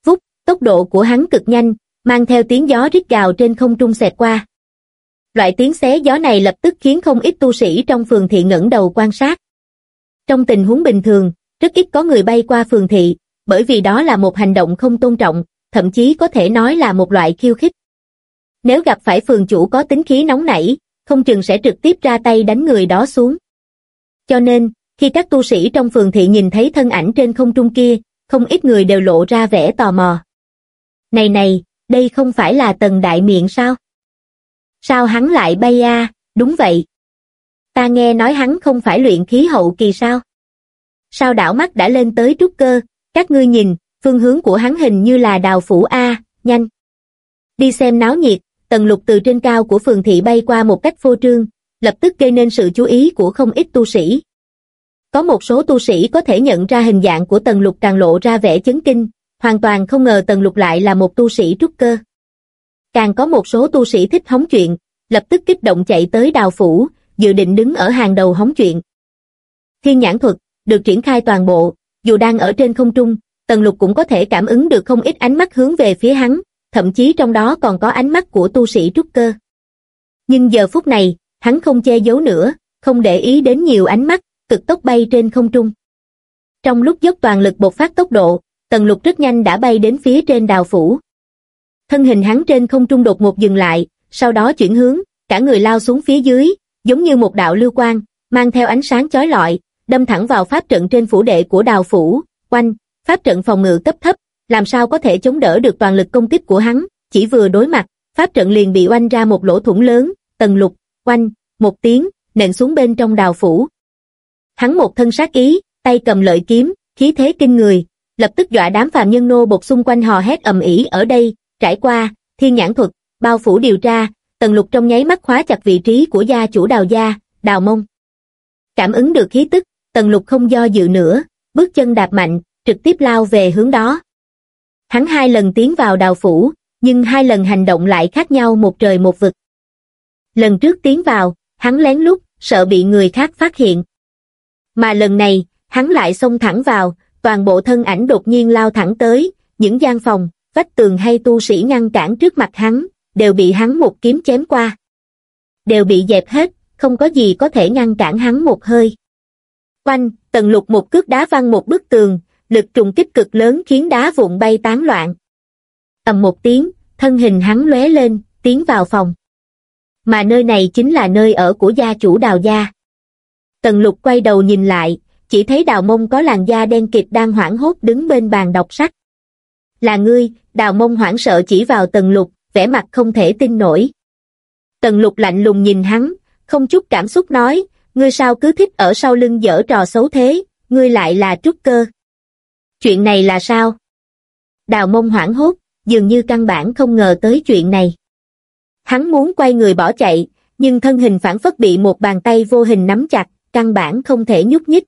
Vút, tốc độ của hắn cực nhanh, mang theo tiếng gió rít gào trên không trung xẹt qua. Loại tiếng xé gió này lập tức khiến không ít tu sĩ trong phường thị ngẩng đầu quan sát. Trong tình huống bình thường, rất ít có người bay qua phường thị, bởi vì đó là một hành động không tôn trọng, thậm chí có thể nói là một loại khiêu khích. Nếu gặp phải phường chủ có tính khí nóng nảy, không chừng sẽ trực tiếp ra tay đánh người đó xuống. Cho nên, khi các tu sĩ trong phường thị nhìn thấy thân ảnh trên không trung kia, không ít người đều lộ ra vẻ tò mò. Này này, đây không phải là tần đại miệng sao? Sao hắn lại bay a? đúng vậy. Ta nghe nói hắn không phải luyện khí hậu kỳ sao? Sao đảo mắt đã lên tới trúc cơ, các ngươi nhìn, phương hướng của hắn hình như là đào phủ A, nhanh. Đi xem náo nhiệt, tần lục từ trên cao của phường thị bay qua một cách phô trương, lập tức gây nên sự chú ý của không ít tu sĩ. Có một số tu sĩ có thể nhận ra hình dạng của tần lục càng lộ ra vẻ chấn kinh, hoàn toàn không ngờ tần lục lại là một tu sĩ trúc cơ. Càng có một số tu sĩ thích hóng chuyện, lập tức kích động chạy tới đào phủ, dự định đứng ở hàng đầu hóng chuyện. Thiên nhãn thuật, được triển khai toàn bộ, dù đang ở trên không trung, tần lục cũng có thể cảm ứng được không ít ánh mắt hướng về phía hắn, thậm chí trong đó còn có ánh mắt của tu sĩ trúc cơ. Nhưng giờ phút này, hắn không che giấu nữa, không để ý đến nhiều ánh mắt, cực tốc bay trên không trung. Trong lúc dốc toàn lực bộc phát tốc độ, tần lục rất nhanh đã bay đến phía trên đào phủ. Thân hình hắn trên không trung đột một dừng lại, sau đó chuyển hướng, cả người lao xuống phía dưới, giống như một đạo lưu quang, mang theo ánh sáng chói lọi, đâm thẳng vào pháp trận trên phủ đệ của đào phủ, quanh, pháp trận phòng ngự cấp thấp, làm sao có thể chống đỡ được toàn lực công kích của hắn, chỉ vừa đối mặt, pháp trận liền bị oanh ra một lỗ thủng lớn, tầng lục, quanh, một tiếng, nện xuống bên trong đào phủ. Hắn một thân sát ý, tay cầm lợi kiếm, khí thế kinh người, lập tức dọa đám phàm nhân nô bột xung quanh hò hét ầm ĩ ở đây, trải qua, thiên nhãn thuật, bao phủ điều tra, tần lục trong nháy mắt khóa chặt vị trí của gia chủ đào gia, đào mông. Cảm ứng được khí tức, tần lục không do dự nữa, bước chân đạp mạnh, trực tiếp lao về hướng đó. Hắn hai lần tiến vào đào phủ, nhưng hai lần hành động lại khác nhau một trời một vực. Lần trước tiến vào, hắn lén lút, sợ bị người khác phát hiện. Mà lần này, hắn lại xông thẳng vào, toàn bộ thân ảnh đột nhiên lao thẳng tới, những gian phòng, vách tường hay tu sĩ ngăn cản trước mặt hắn, đều bị hắn một kiếm chém qua. Đều bị dẹp hết, không có gì có thể ngăn cản hắn một hơi. Quanh, tần lục một cước đá văng một bức tường, lực trùng kích cực lớn khiến đá vụn bay tán loạn. ầm một tiếng, thân hình hắn lóe lên, tiến vào phòng. Mà nơi này chính là nơi ở của gia chủ đào gia. Tần lục quay đầu nhìn lại, chỉ thấy đào mông có làn da đen kịt đang hoảng hốt đứng bên bàn đọc sách. Là ngươi, đào mông hoảng sợ chỉ vào tần lục, vẻ mặt không thể tin nổi. Tần lục lạnh lùng nhìn hắn, không chút cảm xúc nói, ngươi sao cứ thích ở sau lưng dở trò xấu thế, ngươi lại là trúc cơ. Chuyện này là sao? Đào mông hoảng hốt, dường như căn bản không ngờ tới chuyện này. Hắn muốn quay người bỏ chạy, nhưng thân hình phản phất bị một bàn tay vô hình nắm chặt, căn bản không thể nhúc nhích.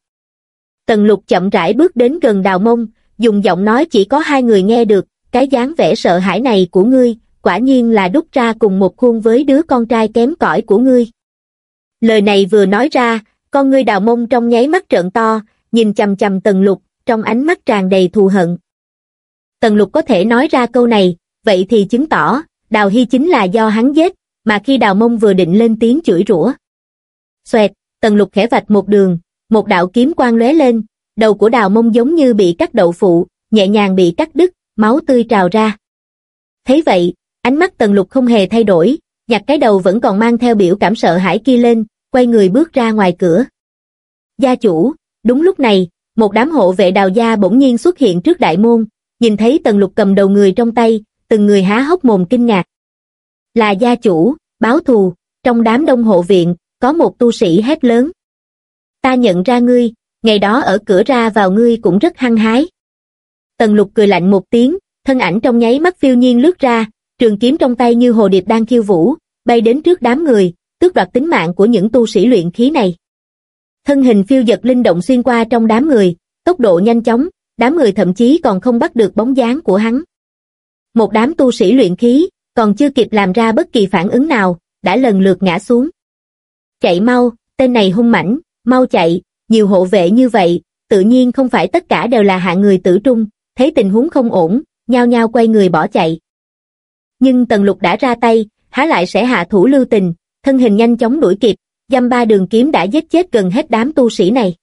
Tần lục chậm rãi bước đến gần đào mông, dùng giọng nói chỉ có hai người nghe được, cái dáng vẻ sợ hãi này của ngươi, quả nhiên là đúc ra cùng một khuôn với đứa con trai kém cỏi của ngươi. Lời này vừa nói ra, con ngươi đào mông trong nháy mắt trợn to, nhìn chầm chầm tần lục, trong ánh mắt tràn đầy thù hận. Tần lục có thể nói ra câu này, vậy thì chứng tỏ, đào hy chính là do hắn giết, mà khi đào mông vừa định lên tiếng chửi rủa. Xoẹt, tần lục khẽ vạch một đường, một đạo kiếm quang lóe lên, đầu của đào mông giống như bị cắt đậu phụ, nhẹ nhàng bị cắt đứt, máu tươi trào ra. Thấy vậy, ánh mắt tần lục không hề thay đổi, nhặt cái đầu vẫn còn mang theo biểu cảm sợ hãi kia lên, quay người bước ra ngoài cửa. Gia chủ, đúng lúc này, một đám hộ vệ đào gia bỗng nhiên xuất hiện trước đại môn, nhìn thấy tần lục cầm đầu người trong tay, từng người há hốc mồm kinh ngạc. Là gia chủ, báo thù, trong đám đông hộ viện, có một tu sĩ hét lớn. Ta nhận ra ngươi, ngày đó ở cửa ra vào ngươi cũng rất hăng hái. Tần lục cười lạnh một tiếng, thân ảnh trong nháy mắt phiêu nhiên lướt ra, trường kiếm trong tay như hồ điệp đang khiêu vũ, bay đến trước đám người, tước đoạt tính mạng của những tu sĩ luyện khí này. Thân hình phiêu giật linh động xuyên qua trong đám người, tốc độ nhanh chóng, đám người thậm chí còn không bắt được bóng dáng của hắn. Một đám tu sĩ luyện khí, còn chưa kịp làm ra bất kỳ phản ứng nào, đã lần lượt ngã xuống. Chạy mau, tên này hung mãnh, mau chạy, nhiều hộ vệ như vậy, tự nhiên không phải tất cả đều là hạ người tử trung, thấy tình huống không ổn, nhao nhao quay người bỏ chạy. Nhưng Tần Lục đã ra tay, há lại sẽ hạ thủ lưu tình, thân hình nhanh chóng đuổi kịp, dăm ba đường kiếm đã giết chết gần hết đám tu sĩ này.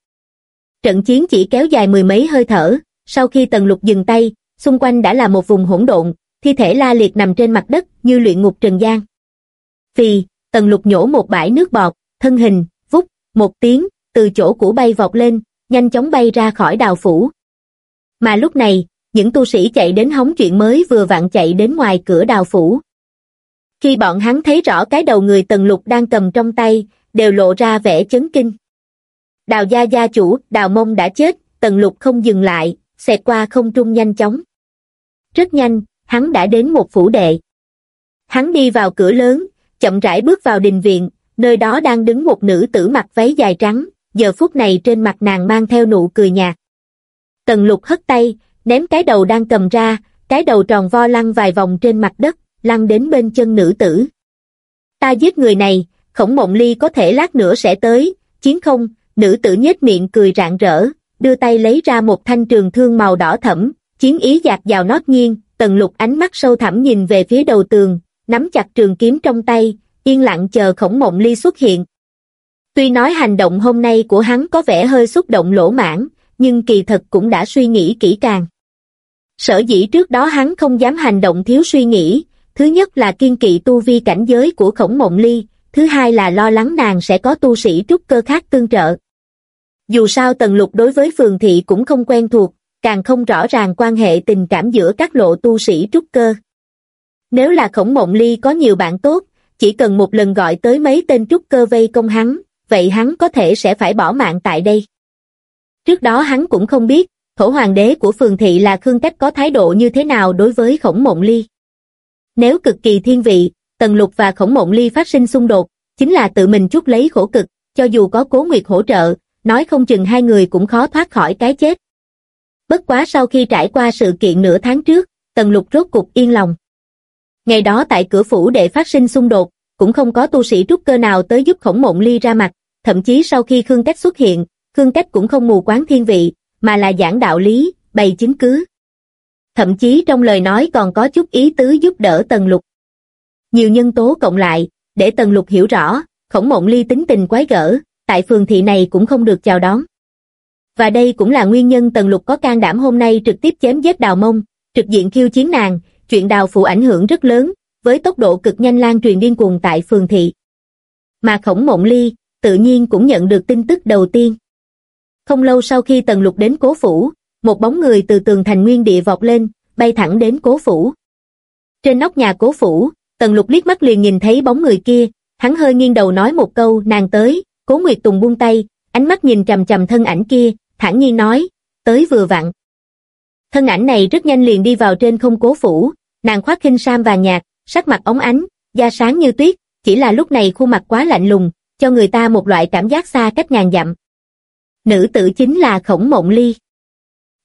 Trận chiến chỉ kéo dài mười mấy hơi thở, sau khi Tần Lục dừng tay, xung quanh đã là một vùng hỗn độn, thi thể la liệt nằm trên mặt đất như luyện ngục trần gian. Vì, Tần Lục nhổ một bãi nước bọt, thân hình, vút, một tiếng, từ chỗ cũ bay vọt lên, nhanh chóng bay ra khỏi đào phủ. Mà lúc này, những tu sĩ chạy đến hóng chuyện mới vừa vặn chạy đến ngoài cửa đào phủ. Khi bọn hắn thấy rõ cái đầu người Tần Lục đang cầm trong tay, đều lộ ra vẻ chấn kinh. Đào gia gia chủ, đào mông đã chết, Tần Lục không dừng lại, xẹt qua không trung nhanh chóng. Rất nhanh, hắn đã đến một phủ đệ. Hắn đi vào cửa lớn, chậm rãi bước vào đình viện, nơi đó đang đứng một nữ tử mặc váy dài trắng, giờ phút này trên mặt nàng mang theo nụ cười nhạt. Tần lục hất tay, ném cái đầu đang cầm ra, cái đầu tròn vo lăn vài vòng trên mặt đất, lăn đến bên chân nữ tử. Ta giết người này, khổng mộng ly có thể lát nữa sẽ tới, chiến không, nữ tử nhếch miệng cười rạng rỡ, đưa tay lấy ra một thanh trường thương màu đỏ thẫm, chiến ý dạt vào nót nghiêng, tần lục ánh mắt sâu thẳm nhìn về phía đầu tường, nắm chặt trường kiếm trong tay, yên lặng chờ khổng mộng ly xuất hiện. Tuy nói hành động hôm nay của hắn có vẻ hơi xúc động lỗ mãn, nhưng kỳ thật cũng đã suy nghĩ kỹ càng. Sở dĩ trước đó hắn không dám hành động thiếu suy nghĩ, thứ nhất là kiên kỵ tu vi cảnh giới của khổng mộng ly, thứ hai là lo lắng nàng sẽ có tu sĩ trúc cơ khác tương trợ. Dù sao tần lục đối với phường thị cũng không quen thuộc, càng không rõ ràng quan hệ tình cảm giữa các lộ tu sĩ trúc cơ. Nếu là khổng mộng ly có nhiều bạn tốt, chỉ cần một lần gọi tới mấy tên trúc cơ vây công hắn, vậy hắn có thể sẽ phải bỏ mạng tại đây. Trước đó hắn cũng không biết, thổ hoàng đế của phường thị là Khương Cách có thái độ như thế nào đối với khổng mộng ly. Nếu cực kỳ thiên vị, Tần Lục và khổng mộng ly phát sinh xung đột, chính là tự mình chút lấy khổ cực, cho dù có cố nguyệt hỗ trợ, nói không chừng hai người cũng khó thoát khỏi cái chết. Bất quá sau khi trải qua sự kiện nửa tháng trước, Tần Lục rốt cục yên lòng. Ngày đó tại cửa phủ để phát sinh xung đột, cũng không có tu sĩ trúc cơ nào tới giúp khổng mộng ly ra mặt, thậm chí sau khi Khương Cách xuất hiện, Khương Cách cũng không mù quáng thiên vị, mà là giảng đạo lý, bày chứng cứ. Thậm chí trong lời nói còn có chút ý tứ giúp đỡ Tần Lục. Nhiều nhân tố cộng lại, để Tần Lục hiểu rõ, khổng mộng ly tính tình quái gở, tại phường thị này cũng không được chào đón. Và đây cũng là nguyên nhân Tần Lục có can đảm hôm nay trực tiếp chém giết đào mông, trực diện khiêu chiến nàng, chuyện đào phụ ảnh hưởng rất lớn, với tốc độ cực nhanh lan truyền điên cuồng tại phường thị. Mà khổng mộng ly, tự nhiên cũng nhận được tin tức đầu tiên. Không lâu sau khi Tần Lục đến cố phủ, một bóng người từ tường thành nguyên địa vọt lên, bay thẳng đến cố phủ. Trên nóc nhà cố phủ, Tần Lục liếc mắt liền nhìn thấy bóng người kia, hắn hơi nghiêng đầu nói một câu nàng tới, cố Nguyệt Tùng buông tay, ánh mắt nhìn trầm trầm thân ảnh kia, thản nhiên nói, tới vừa vặn. Thân ảnh này rất nhanh liền đi vào trên không cố phủ, nàng khoác khinh sam và nhạt, sắc mặt óng ánh, da sáng như tuyết, chỉ là lúc này khuôn mặt quá lạnh lùng, cho người ta một loại cảm giác xa cách ngàn dặm. Nữ tử chính là Khổng Mộng Ly.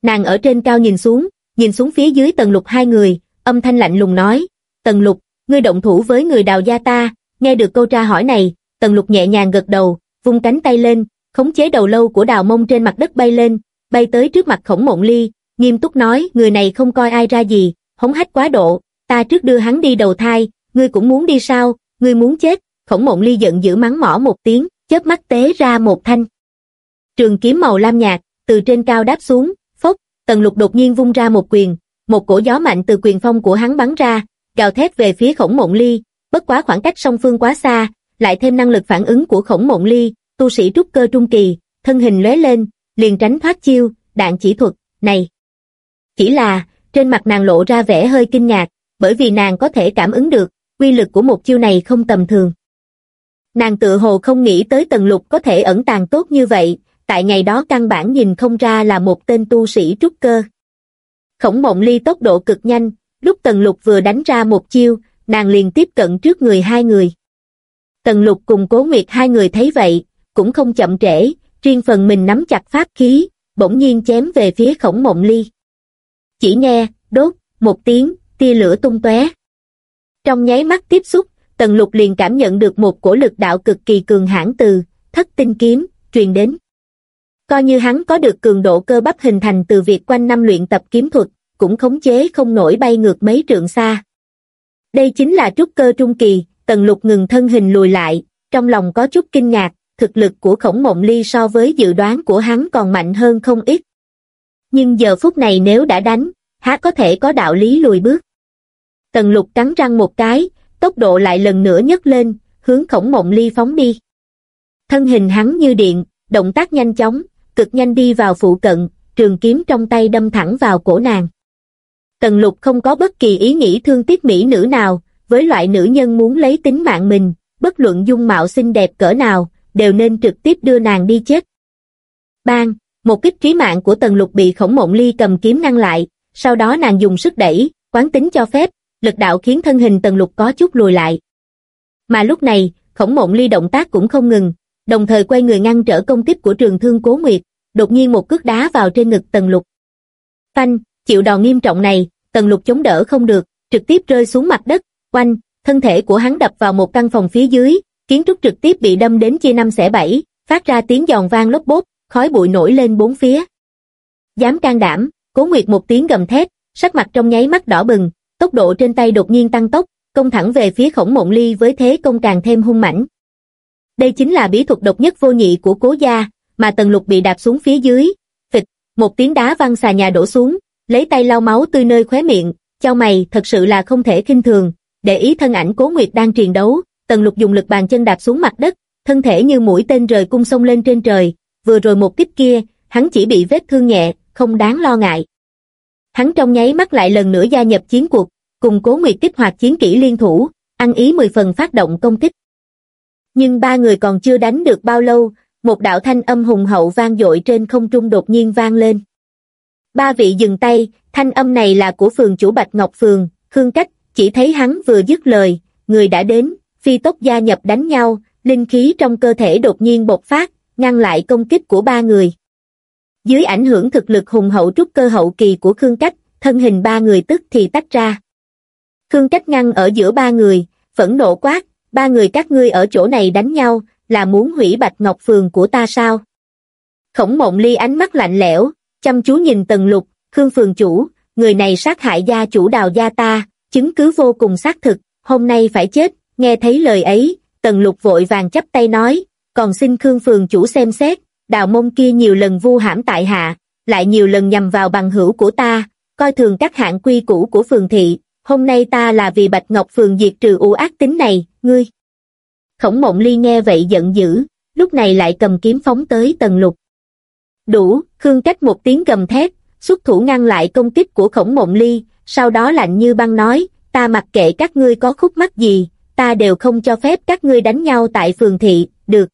Nàng ở trên cao nhìn xuống, nhìn xuống phía dưới tầng lục hai người, âm thanh lạnh lùng nói, tầng lục, ngươi động thủ với người đào gia ta, nghe được câu tra hỏi này, tầng lục nhẹ nhàng gật đầu, vung cánh tay lên, khống chế đầu lâu của đào mông trên mặt đất bay lên, bay tới trước mặt khổng mộng ly, nghiêm túc nói, người này không coi ai ra gì, hống hách quá độ, ta trước đưa hắn đi đầu thai, ngươi cũng muốn đi sao, ngươi muốn chết, khổng mộng ly giận dữ mắng mỏ một tiếng, chớp mắt tế ra một thanh. Trường kiếm màu lam nhạt, từ trên cao đáp xuống, phốc, tần lục đột nhiên vung ra một quyền, một cổ gió mạnh từ quyền phong của hắn bắn ra, gào thét về phía khổng mộng ly, bất quá khoảng cách song phương quá xa, lại thêm năng lực phản ứng của khổng mộng ly, tu sĩ trúc cơ trung kỳ, thân hình lóe lên, liền tránh thoát chiêu, đạn chỉ thuật, này. Chỉ là, trên mặt nàng lộ ra vẻ hơi kinh ngạc, bởi vì nàng có thể cảm ứng được, quy lực của một chiêu này không tầm thường. Nàng tự hồ không nghĩ tới tần lục có thể ẩn tàng tốt như vậy, tại ngày đó căn bản nhìn không ra là một tên tu sĩ trúc cơ. Khổng mộng ly tốc độ cực nhanh, lúc tần lục vừa đánh ra một chiêu, nàng liền tiếp cận trước người hai người. Tần lục cùng cố nguyệt hai người thấy vậy, cũng không chậm trễ, riêng phần mình nắm chặt pháp khí, bỗng nhiên chém về phía khổng mộng ly. Chỉ nghe, đốt, một tiếng, tia lửa tung tóe. Trong nháy mắt tiếp xúc, Tần Lục liền cảm nhận được một cổ lực đạo cực kỳ cường hãn từ thất tinh kiếm truyền đến. Coi như hắn có được cường độ cơ bắp hình thành từ việc quanh năm luyện tập kiếm thuật, cũng khống chế không nổi bay ngược mấy trượng xa. Đây chính là trúc cơ trung kỳ, Tần Lục ngừng thân hình lùi lại, trong lòng có chút kinh ngạc, thực lực của khổng mộng ly so với dự đoán của hắn còn mạnh hơn không ít. Nhưng giờ phút này nếu đã đánh, há có thể có đạo lý lùi bước. Tần lục cắn răng một cái, tốc độ lại lần nữa nhấc lên, hướng khổng mộng ly phóng đi. Thân hình hắn như điện, động tác nhanh chóng, cực nhanh đi vào phụ cận, trường kiếm trong tay đâm thẳng vào cổ nàng. Tần lục không có bất kỳ ý nghĩ thương tiếc mỹ nữ nào, với loại nữ nhân muốn lấy tính mạng mình, bất luận dung mạo xinh đẹp cỡ nào, đều nên trực tiếp đưa nàng đi chết. Bang, một kích trí mạng của tần lục bị khổng mộng ly cầm kiếm ngăn lại, sau đó nàng dùng sức đẩy, quán tính cho phép, lực đạo khiến thân hình tần lục có chút lùi lại. Mà lúc này, khổng mộng ly động tác cũng không ngừng, đồng thời quay người ngăn trở công kích của trường thương cố nguyệt, đột nhiên một cước đá vào trên ngực tần lục. Phanh, chịu đòn nghiêm trọng này, tần lục chống đỡ không được, trực tiếp rơi xuống mặt đất, quanh, thân thể của hắn đập vào một căn phòng phía dưới, kiến trúc trực tiếp bị đâm đến chia năm xẻ bảy, phát ra tiếng giòn vang lốp bốt, khói bụi nổi lên bốn phía. Dám can đảm, cố nguyệt một tiếng gầm thét, sắc mặt trong nháy mắt đỏ bừng, tốc độ trên tay đột nhiên tăng tốc, công thẳng về phía khổng mộng ly với thế công càng thêm hung mãnh. Đây chính là bí thuật độc nhất vô nhị của cố gia, mà tần lục bị đạp xuống phía dưới, phịch, một tiếng đá văng xà nhà đổ xuống, lấy tay lau máu tươi nơi khóe miệng, cho mày thật sự là không thể kinh thường, để ý thân ảnh cố nguyệt đang triền đấu, tần lục dùng lực bàn chân đạp xuống mặt đất, thân thể như mũi tên rời cung sông lên trên trời, vừa rồi một kích kia, hắn chỉ bị vết thương nhẹ, không đáng lo ngại. Hắn trong nháy mắt lại lần nữa gia nhập chiến cuộc, cùng cố nguyệt kích hoạt chiến kỹ liên thủ, ăn ý 10 phần phát động công kích. Nhưng ba người còn chưa đánh được bao lâu, một đạo thanh âm hùng hậu vang dội trên không trung đột nhiên vang lên. Ba vị dừng tay, thanh âm này là của phường chủ Bạch Ngọc Phường, Khương Cách, chỉ thấy hắn vừa dứt lời, người đã đến, phi tốc gia nhập đánh nhau, linh khí trong cơ thể đột nhiên bộc phát, ngăn lại công kích của ba người. Dưới ảnh hưởng thực lực hùng hậu trúc cơ hậu kỳ của Khương Cách, thân hình ba người tức thì tách ra. Khương Cách ngăn ở giữa ba người, phẫn nộ quát, ba người các ngươi ở chỗ này đánh nhau, là muốn hủy Bạch Ngọc Phường của ta sao? Khổng mộng ly ánh mắt lạnh lẽo, chăm chú nhìn tần lục, Khương Phường chủ, người này sát hại gia chủ đào gia ta, chứng cứ vô cùng xác thực, hôm nay phải chết, nghe thấy lời ấy, tần lục vội vàng chấp tay nói, còn xin Khương Phường chủ xem xét, đào mông kia nhiều lần vu hãm tại hạ, lại nhiều lần nhằm vào bằng hữu của ta, coi thường các hạng quy củ của phường thị, hôm nay ta là vì Bạch Ngọc Phường diệt trừ u ác tính này, ngươi. Khổng mộng ly nghe vậy giận dữ, lúc này lại cầm kiếm phóng tới tần lục. Đủ, Khương cách một tiếng gầm thét, xuất thủ ngăn lại công kích của khổng mộng ly, sau đó lạnh như băng nói, ta mặc kệ các ngươi có khúc mắc gì, ta đều không cho phép các ngươi đánh nhau tại phường thị, được.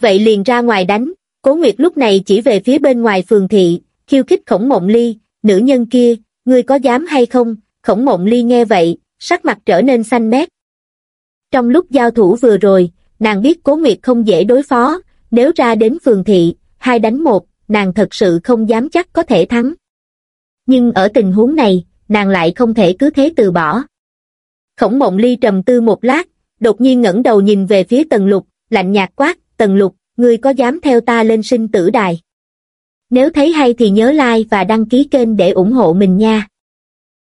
Vậy liền ra ngoài đánh, Cố Nguyệt lúc này chỉ về phía bên ngoài phường thị, khiêu khích khổng mộng ly, nữ nhân kia, ngươi có dám hay không, khổng mộng ly nghe vậy, sắc mặt trở nên xanh mét. Trong lúc giao thủ vừa rồi, nàng biết Cố Nguyệt không dễ đối phó, nếu ra đến phường thị, hai đánh một, nàng thật sự không dám chắc có thể thắng. Nhưng ở tình huống này, nàng lại không thể cứ thế từ bỏ. Khổng mộng ly trầm tư một lát, đột nhiên ngẩng đầu nhìn về phía tần lục, lạnh nhạt quát, tần lục, ngươi có dám theo ta lên sinh tử đài? Nếu thấy hay thì nhớ like và đăng ký kênh để ủng hộ mình nha.